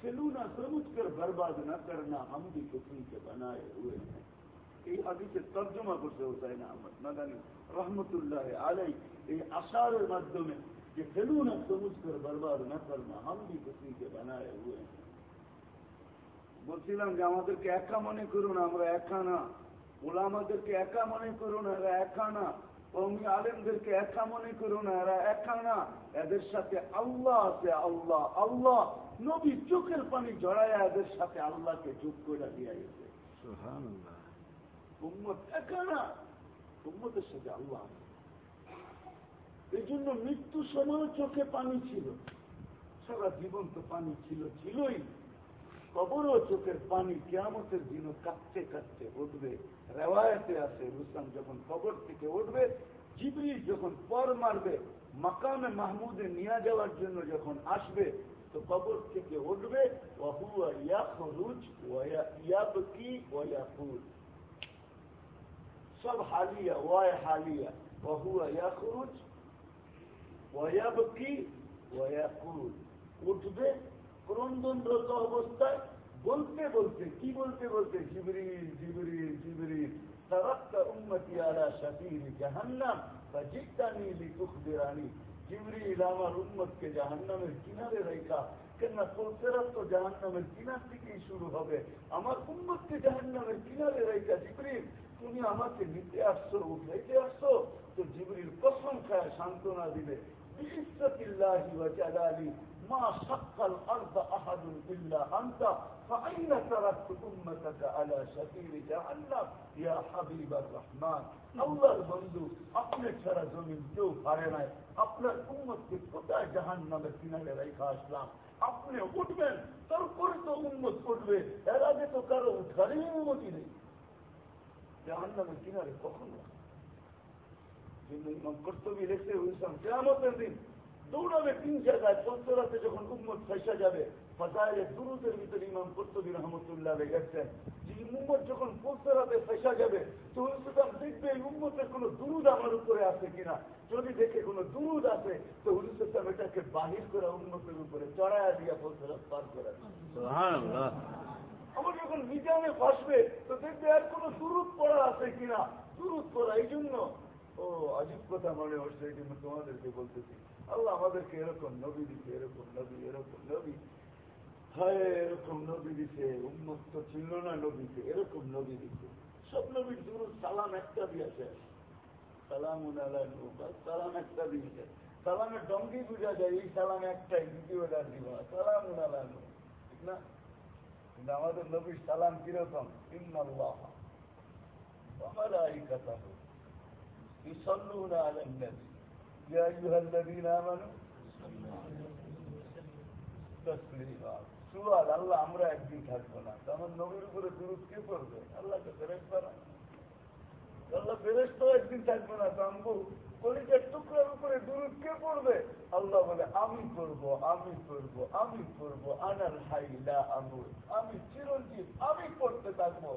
खेलू ना समझ कर बर्बाद न करना हम भी किसी के बनाए हुए हैं এই হাদিসের তর্জমা করতে হোসাইন আহমদ মাদানী রহমতুল্লাহ আলাই এই আশারের মাধ্যমে যে ফেলু না সমুজ করে বরবাদ না করনা हम भी किसी के बनाए हुए हैं বলছিলাম যে আমাদেরকে একা মনে করুন আমরা একা না ওলা আমাদেরকে একা মনে করুন এরা একা না কৌমি আলেমদেরকে একা মনে করুন এরা একা না এদের সাথে আল্লাহ আছে আল্লাহ আল্লাহ নবী চোখের পানি জড়ায় এদের সাথে আল্লাহকে চুপ করে দিয়ে গেছে উম্মত একা না উম্মতের সাথে আল্লাহ। এই জন্য মৃত্যু সময় চোখে পানি ছিল। সারা জীবন তো পানি ছিল ছিলই। কবরও চোখের পানি কেয়ামতের দিন কাঁদতে কাঁদতে উঠবে। রেওয়ায়তে আছে রুসাম যখন কবর থেকে উঠবে জিবরি যখন পর মারবে মাকামে মাহমুদে নিয়ে যাওয়ার জন্য যখন আসবে তো কবর থেকে উঠবে ওহুয়া ইয়াখরুজ ইয়াবকি ওয়াকুল সব হালিয়া ওয়ায় হালিয়া ওহুয়া ইয়াখরুজ ওয়াবকি ওয়াকুল উঠবে ক্রন্দনরত অবস্থায় বলতে বলতে কি বলতে বলতে জিবরিল জিবরিল জিবরিল تركت أمتي على شفير جهنم فجئتني لتخبرني জিবরিল আমার উম্মতকে জাহান্নামের কিনারে রেখা কেননা তোর ফেরত তো জাহান্নামের কিনার থেকেই শুরু হবে। আমার উন্মতকে জাহান্নামের কিনারে রেখা জিবরিল, তুমি আমাকে নিতে আসছো, উঠাইতে আসছো, তো জিবরির প্রশংসায় সান্ত্বনা দিবে। বিশিষ্ট কিল্লাহি ওয়া জালালি। ما شق الأرض أحد إلا أنت فأين تركت أمتك على شفير جهنم يا حبيب الرحمن আল্লাহর বন্ধু আপনি ছাড়া জমিন কেউ পারে নাই আপনার উন্মতকে কোথায় জাহান নামের কিনারে রেখা আসলাম আপনি উঠবেন তারপরে তো উন্মত উঠবে এর আগে তো কারো উঠারই অনুমতি নেই জাহান নামের কিনারে কখন কর্তব্য রেখে হয়েছিলাম কেরামতের দিন দৌড়াবে তিন জায়গায় পঞ্চরাতে যখন উম্মত ফেসা যাবে ফাজাইলে দুরুদের ভিতরে ইমাম কর্তবী রহমতুল্লাহ গেছেন যে উম্মত যখন পঞ্চরাতে ফেসা যাবে তো হুলসুদাম দেখবে এই উম্মতের কোন দুরুদ আমার উপরে আছে কিনা। যদি দেখে কোন দুরুদ আছে তো হুলসুদাম এটাকে বাহির করে উন্মতের উপরে চড়াইয়া দিয়া পঞ্চরাত পার করে আমার যখন মিজানে ফাঁসবে তো দেখবে আর কোন দুরুদ পড়া আছে কিনা। দুরুদ পড়া এই জন্য ও অজিব কথা মনে হচ্ছে এই জন্য তোমাদেরকে বলতেছি। আল্লাহ আমাদেরকে এরকম নবী দিতে এরকম নবী এরকম নবী। হয়, এরকম নবী দিতে উন্মুক্ত ছিল না নবীতে এরকম নবী দিতে সব নবীর দূর সালাম একটা দিয়েছে সালামুন আল্লাহ সালাম একটা দিয়েছে সালামের ডঙ্গি বুঝা যায়, এই সালাম একটাই দ্বিতীয়টা দিব সালামুন আল্লাহ ঠিক না? কিন্তু আমাদের নবীর সালাম কীরকম? ইন্নাল্লাহ। আমার আই কথা ইসল্লুনা আলম নবী يا أيها الذين آمنوا تسليما সুয়াল আল্লাহ আমরা একদিন থাকবো না তো আমার নবীর উপরে দুরুদ কে পড়বে আল্লাহ তো ফেরেস্তা না আল্লাহ ফেরেস্তা একদিন থাকবে না তো আমগো কলিজার টুকরার উপরে দুরুদ কে পড়বে আল্লাহ বলে আমি করব আমি করব আমি করব আনার হাইলা আমুর আমি চিরঞ্জীব আমি করতে থাকবো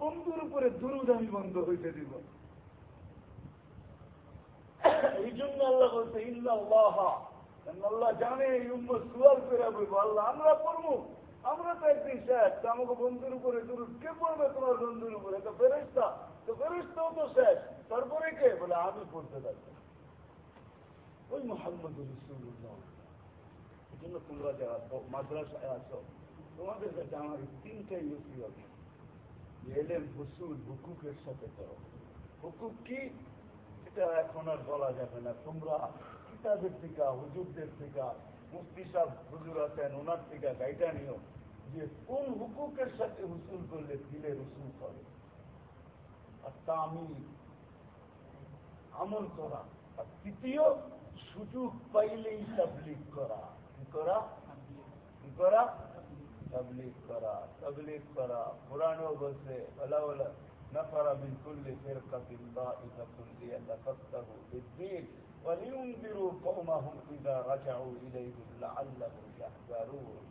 বন্ধুর উপরে দুরুদ আমি বন্ধ হইতে দিব এই জন্য আল্লাহ বলছে ইল্লাহ আল্লাহ জানে এই উম্মত সুয়াল বলব আল্লাহ আমরা পড়ব। আমরা তো একদিন শেষ। আমাকে বন্ধুর উপরে দুরুদ কে পড়বে তোমার বন্ধুর উপরে? তো ফেরেস্তা তো ফেরেস্তাও তো শেষ। তারপরে কে? বলে, আমি পড়তে থাকব ওই মোহাম্মদ এই জন্য তোমরা যারা মাদ্রাসায় আছো, তোমাদের কাছে আমার তিনটাই ইউসি হবে এলেন হুসুল, হুকুকের সাথে করো। হুকুক কি? এটা এখন আর বলা যাবে না। তোমরা কিতাবের থেকে হুজুরদের থেকে মুফতি সাহ হুজুর আছেন ওনার থেকে গাইটা নিও যে কোন হুকুকের সাথে হুসুল করলে দিলে রসুল করে। আর তা আমি আমল করা। আর তৃতীয়, সুযোগ পাইলেই তাবলিগ করা। কি করা? কি করা? তবলিগ করা। তবলিগ করা। পুরানো বলছে ওলা ওলা نفر من كل فرقة ضائفة ليتفقهوا في الدين ولينذروا قومهم إذا رجعوا إليهم لعلهم يحذرون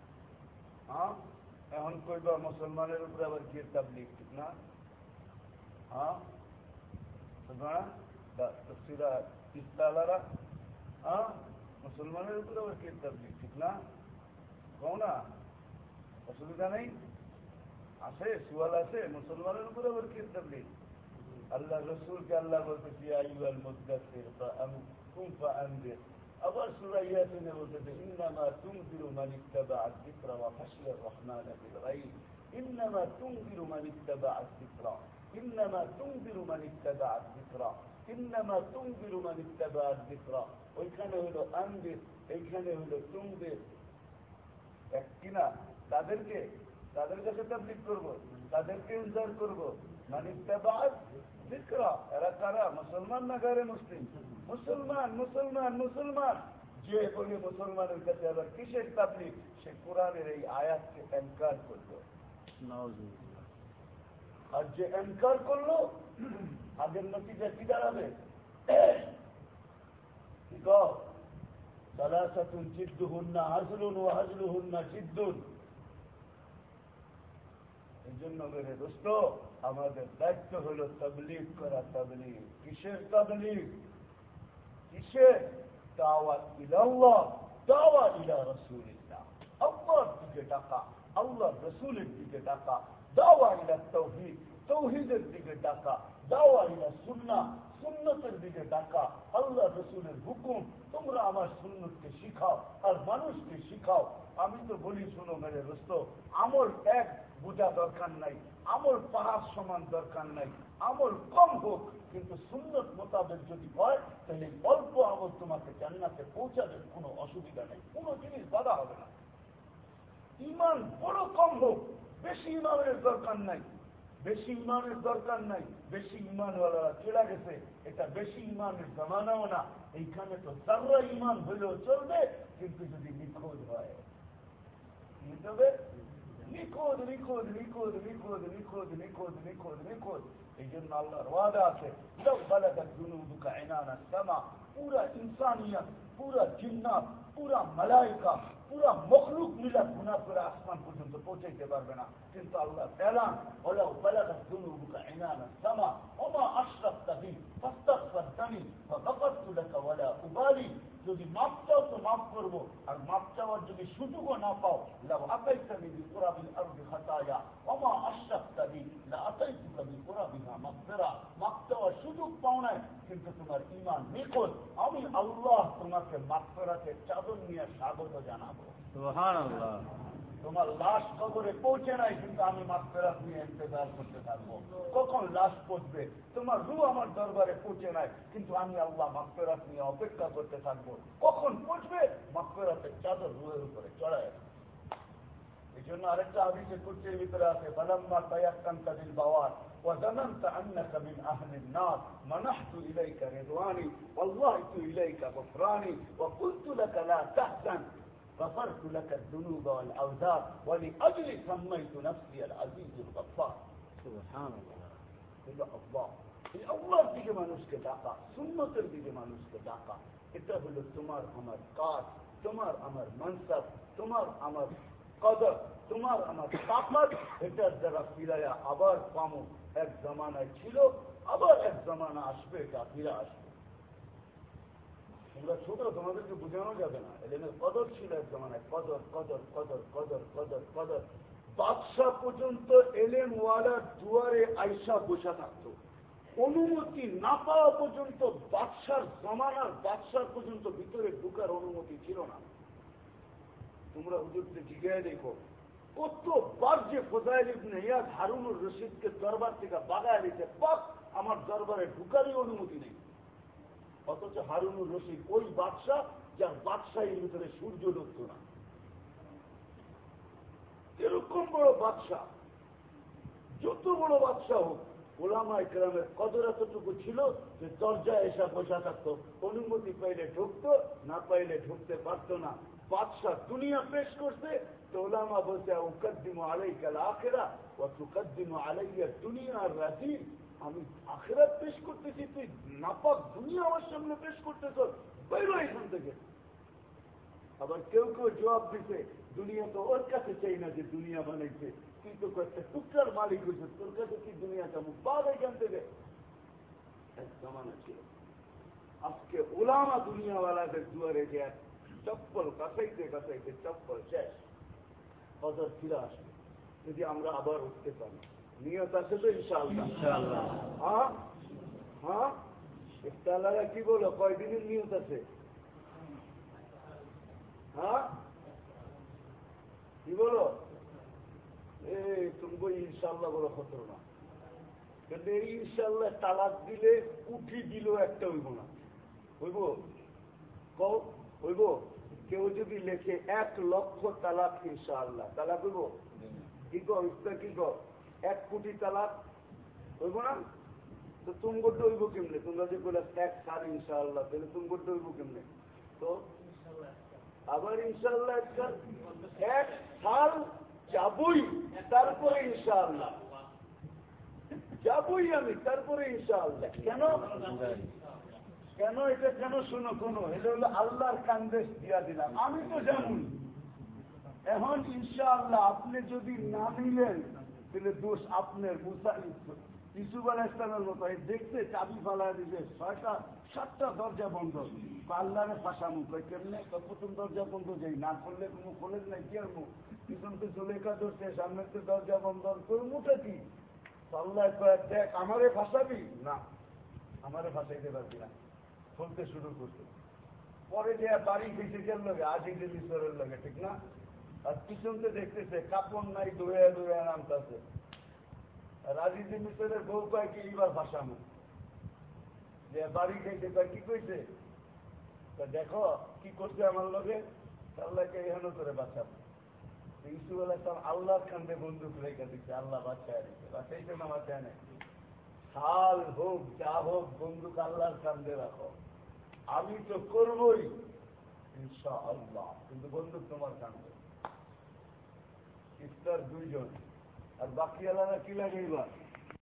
হ্যাঁ এখন কইবা মুসলমানের উপরে আবার কি তাবলিগ ঠিক না হ্যাঁ তফসিরা ইস্তালারা হ্যাঁ মুসলমানের উপরে আবার কি তাবলিগ ঠিক না কও না অসুবিধা নেই আছে সুয়াল আছে, মুসলমানের উপরে ওর কি তাবলিগ আল্লাহ রসুলকে আল্লাহ বলতেছি আইয়াল মুদাসির বা আমি কুম্ফা আনবে আবার সুরাইয়াসিনে বলতেছে ইন্নামা তুমদিরু মানিক্তাবা আদিকরা ওয়া ফাশিয়ার রহমান আবিল গাইব ইন্নামা তুমদিরু মানিক্তাবা আদিকরা ইন্নামা তুমদিরু মানিক্তাবা আদিকরা ইন্নামা তুমদিরু মানিক্তাবা আদিকরা ওইখানে হলো আনবে এইখানে হলো তুমবে এক কিনা তাদেরকে তাদের কাছে তাবলিগ করব তাদেরকে ইনজার করব। মানিত্তাবাদ জিক্রা এরা কারা? মুসলমান না গারে মুসলিম? মুসলমান মুসলমান মুসলমান। যে বলে মুসলমানের কাছে আবার কিসের তাবলিগ সে কোরআনের এই আয়াতকে এনকার করল। আর যে এনকার করল আগের নতিজা কি দাঁড়াবে? কি সালাসাতুন জিদ্দুহুন্না হাজলুন ও হাজলুহুন্না জিদ্দুন। এই জন্য মেরে দোস্ত, আমাদের দায়িত্ব হল তবলিগ করা, তবলিগ। কিসের তবলিগ? কিসের? দাওয়াত ইলাল্লাহ দাওয়া ইলা রসুলিল্লাহ। আল্লাহর দিকে ডাকা আল্লাহ রসুলের দিকে ডাকা। দাওয়া ইলা তৌহিদ, তৌহিদের দিকে ডাকা। দাওয়া ইলা সুন্না সুন্নতের দিকে ডাকা। আল্লাহ রসুলের হুকুম, তোমরা আমার সুন্নতকে শিখাও, আর মানুষকে শিখাও। আমি তো বলি, শুনো মেরে দোস্ত আমল এক বোঝা দরকার নাই। আমল পাহাড় সমান দরকার নাই। আমল কম হোক, কিন্তু সুন্দর মোতাবেক যদি হয়, তাহলে অল্প আমল তোমাকে জান্নাতে পৌঁছাবে কোনো অসুবিধা নেই। কোনো জিনিস বাধা হবে না। ইমান বড় কম হোক, বেশি ইমানের দরকার নাই। বেশি ইমানের দরকার নাই। বেশি ইমানওয়ালারা চলে গেছে। এটা বেশি ইমানের জমানাও না। এইখানে তো সাররা ইমান হলেও চলবে, কিন্তু যদি নিখোঁজ হয় হবে। নিখোঁজ নিখোঁজ নিখোঁজ নিখোঁজ নিখোঁজ নিখোঁজ নিখোঁজ নিখোঁজ এই জন্য আল্লাহর ওয়াদা আছে পুরা ইনসানিয়ত পুরা জিন্নাত পুরা মালাইকা পুরা মখলুক মিলা গুণা করে আসমান পর্যন্ত পৌঁছাইতে পারবে না কিন্তু আল্লাহ এলান ওলাও বালাগাত যুনুবুকা ইনানা সামা ওমা আশরাকতা বি ফাস্তাগফিরতানি ফাগাফারতু লাকা ওয়ালা উবালি যদি মাপ চাও তো মাফ করব। আর মাপ চাওয়ার যদি সুযোগও না পাও সুযোগ পাও নাই, কিন্তু তোমার ইমান নিখোঁজ আমি আল্লাহ তোমাকে মাফ মাগফিরাতের চাদর নিয়ে স্বাগত জানাব। তোমার লাশ কবরে পৌঁছে নাই কিন্তু আমি মাফেরাত নিয়ে ইন্তজার করতে থাকবো কখন লাশ পৌঁছবে তোমার রু আমার দরবারে পৌঁছে নাই কিন্তু আমি আল্লাহ মাফেরাত নিয়ে অপেক্ষা করতে থাকবো কখন পৌঁছবে মাফেরাতের চাদর রুয়ের উপরে চড়ায় এই জন্য আরেকটা আদিসে কুর্তির ভিতরে আছে বালাম্মা তায়াক্কান তাদিল বাওয়ার وظننت أنك من أهل النار منحت إليك رضواني واللهت إليك غفراني وقلت لك لا تحزن غفرت لك الذنوب والأوزار ولأجل سميت نفسي العزيز الغفار سبحان الله হলো আল্লাহ এই আল্লাহর দিকে মানুষকে ডাকা সুন্নতের দিকে মানুষকে ডাকা এটা হলো তোমার আমার কাজ তোমার আমার মনসাব তোমার আমার কদর তোমার আমার তাকত এটার দ্বারা ফিরাইয়া আবার পামো এক জমানায় ছিল আবার এক জমানা আসবে এটা ফিরে আসবে তোমরা ছোট, তোমাদেরকে বোঝানো যাবে না। এলেনের কদর ছিল এক জমানায়, কদর কদর কদর কদর কদর কদর। বাদশাহ পর্যন্ত এলেন ওয়ালার দুয়ারে আইসা বসা থাকতো। অনুমতি না পাওয়া পর্যন্ত বাদশার জমানার বাদশার পর্যন্ত ভিতরে ঢুকার অনুমতি ছিল না। তোমরা হুজুরকে জিজ্ঞাসা দেখো, কতবার যে ফোজাইল ইবনে ইয়াদ হারুনুর রশিদকে দরবার থেকে বাগায় দিতে পাক, আমার দরবারে ঢুকারই অনুমতি নেই। অথচ হারুনুর রশিদ ওই বাদশাহ যার বাদশাহীর ভিতরে সূর্য ঢুকত না। এরকম বড় বাদশাহ? যত বড় বাদশাহ হোক ওলামা ইকরামের কদর এতটুকু ছিল যে দরজায় এসে বসা থাকতো, অনুমতি পাইলে ঢুকতো, না পাইলে ঢুকতে পারতো না। বাদশাহ দুনিয়া পেশ করছে, তো ওলামা বলছে উকদ্দিম আলাই কাল আখেরা ও তুকদ্দিম আলাইয়া দুনিয়া আর রাজি। আমি আখেরাত পেশ করতেছি, তুই নাপাক দুনিয়া আমার সামনে পেশ করতেছ বাইর এখান থেকে। আবার কেউ কেউ জবাব দিছে, দুনিয়া তো ওর কাছে চাই না যে দুনিয়া বানাইছে। তুই তো কয়েকটা টুকরার মালিক হয়েছে তোর কাছে কি দুনিয়া কেমন পাবে এখান থেকে? এক জমানা ছিল। আজকে ওলামা দুনিয়াওয়ালাদের দুয়ারে যে এক চপ্পল কাছাইতে কাছাইতে চপ্পল শেষ। কদর ফিরে আসবে। যদি আমরা আবার উঠতে পারি। নিয়ত আছে তো ইনশাআল্লাহ। হ্যাঁ হ্যাঁ ইফতালারা কি বলো? কয়দিনের নিয়ত আছে? হ্যাঁ কি বলো? এ তুমি ইনশাল্লাহ বলো খতর না কিন্তু এই ইনশাল্লাহ তালাক দিলে উঠি দিল একটা হইব না। হইব? কও হইব? কেউ যদি লেখে এক লক্ষ তালাক ইনশাআল্লাহ তালাক হইব? কি কো ইফতা কি কো এক কোটি তালাক হইব না? তো তুমি করতে হইব কেমনে? তোমরা যে বলে এক সার ইনশাআল্লাহ, তাহলে তুমি করতে হইব কেমনে? তো আবার ইনশাল্লাহ একটা এক সাল যাবই, তারপরে ইনশাআল্লাহ। যাবই আমি, তারপরে ইনশাআল্লাহ। কেন? কেন এটা কেন শুনো কোনো? এটা হলো আল্লাহর কান্দেশ দিয়া দিলাম। আমি তো জানি। এখন ইনশাআল্লাহ আপনি যদি না নিলেন তাহলে দোষ আপনার মুসা ইসুফ আল ইসলামের মতো দেখতে চাবি ফালা দিবে ছয়টা, সাতটা দরজা বন্ধ। আল্লাহরে ফাঁসা মুখ কেমনে? প্রথম দরজা বন্ধ যাই, না করলে কোনো খোলেন নাই, কি আর পিছন তো ধরছে সামনে তো দরজা বন্ধ তোর মুখে কি? আল্লাহ কয়েক দেখ, আমারে ফাঁসাবি? না, আমারে ফাঁসাইতে পারবি না। খুলতে শুরু করছে। পরে যে বাড়ি খেতে গেল আজিজের ঈশ্বরের লগে, ঠিক না? আর পিছনতে দেখতেছে, কাপড় নাই দৌড়ে দৌড়ে নামতেছে। রাজিজি মিশরের বউ কয় কি, এইবার ভাসামো। যে, বাড়ি খাইতে কয়, কি কইছে? দেখো, কি করছে আমার লগে? আল্লাহকে এহেন করে বাঁচাবো আলাইসলাম আল্লাহর কান্দে বন্দুক রেখে দিচ্ছে আল্লাহ বাচ্চায় দিচ্ছে বাচ্চাইতে না বাচ্চায় নেই সাল হোক, যা হোক, বন্দুক আল্লাহর কান্দে রাখো। আমি তো করবই ইনশা আল্লাহ কিন্তু বন্দুক তোমার কান্দে ইফতার দুইজন। আর বাকি আলাদা কি লাগে এবার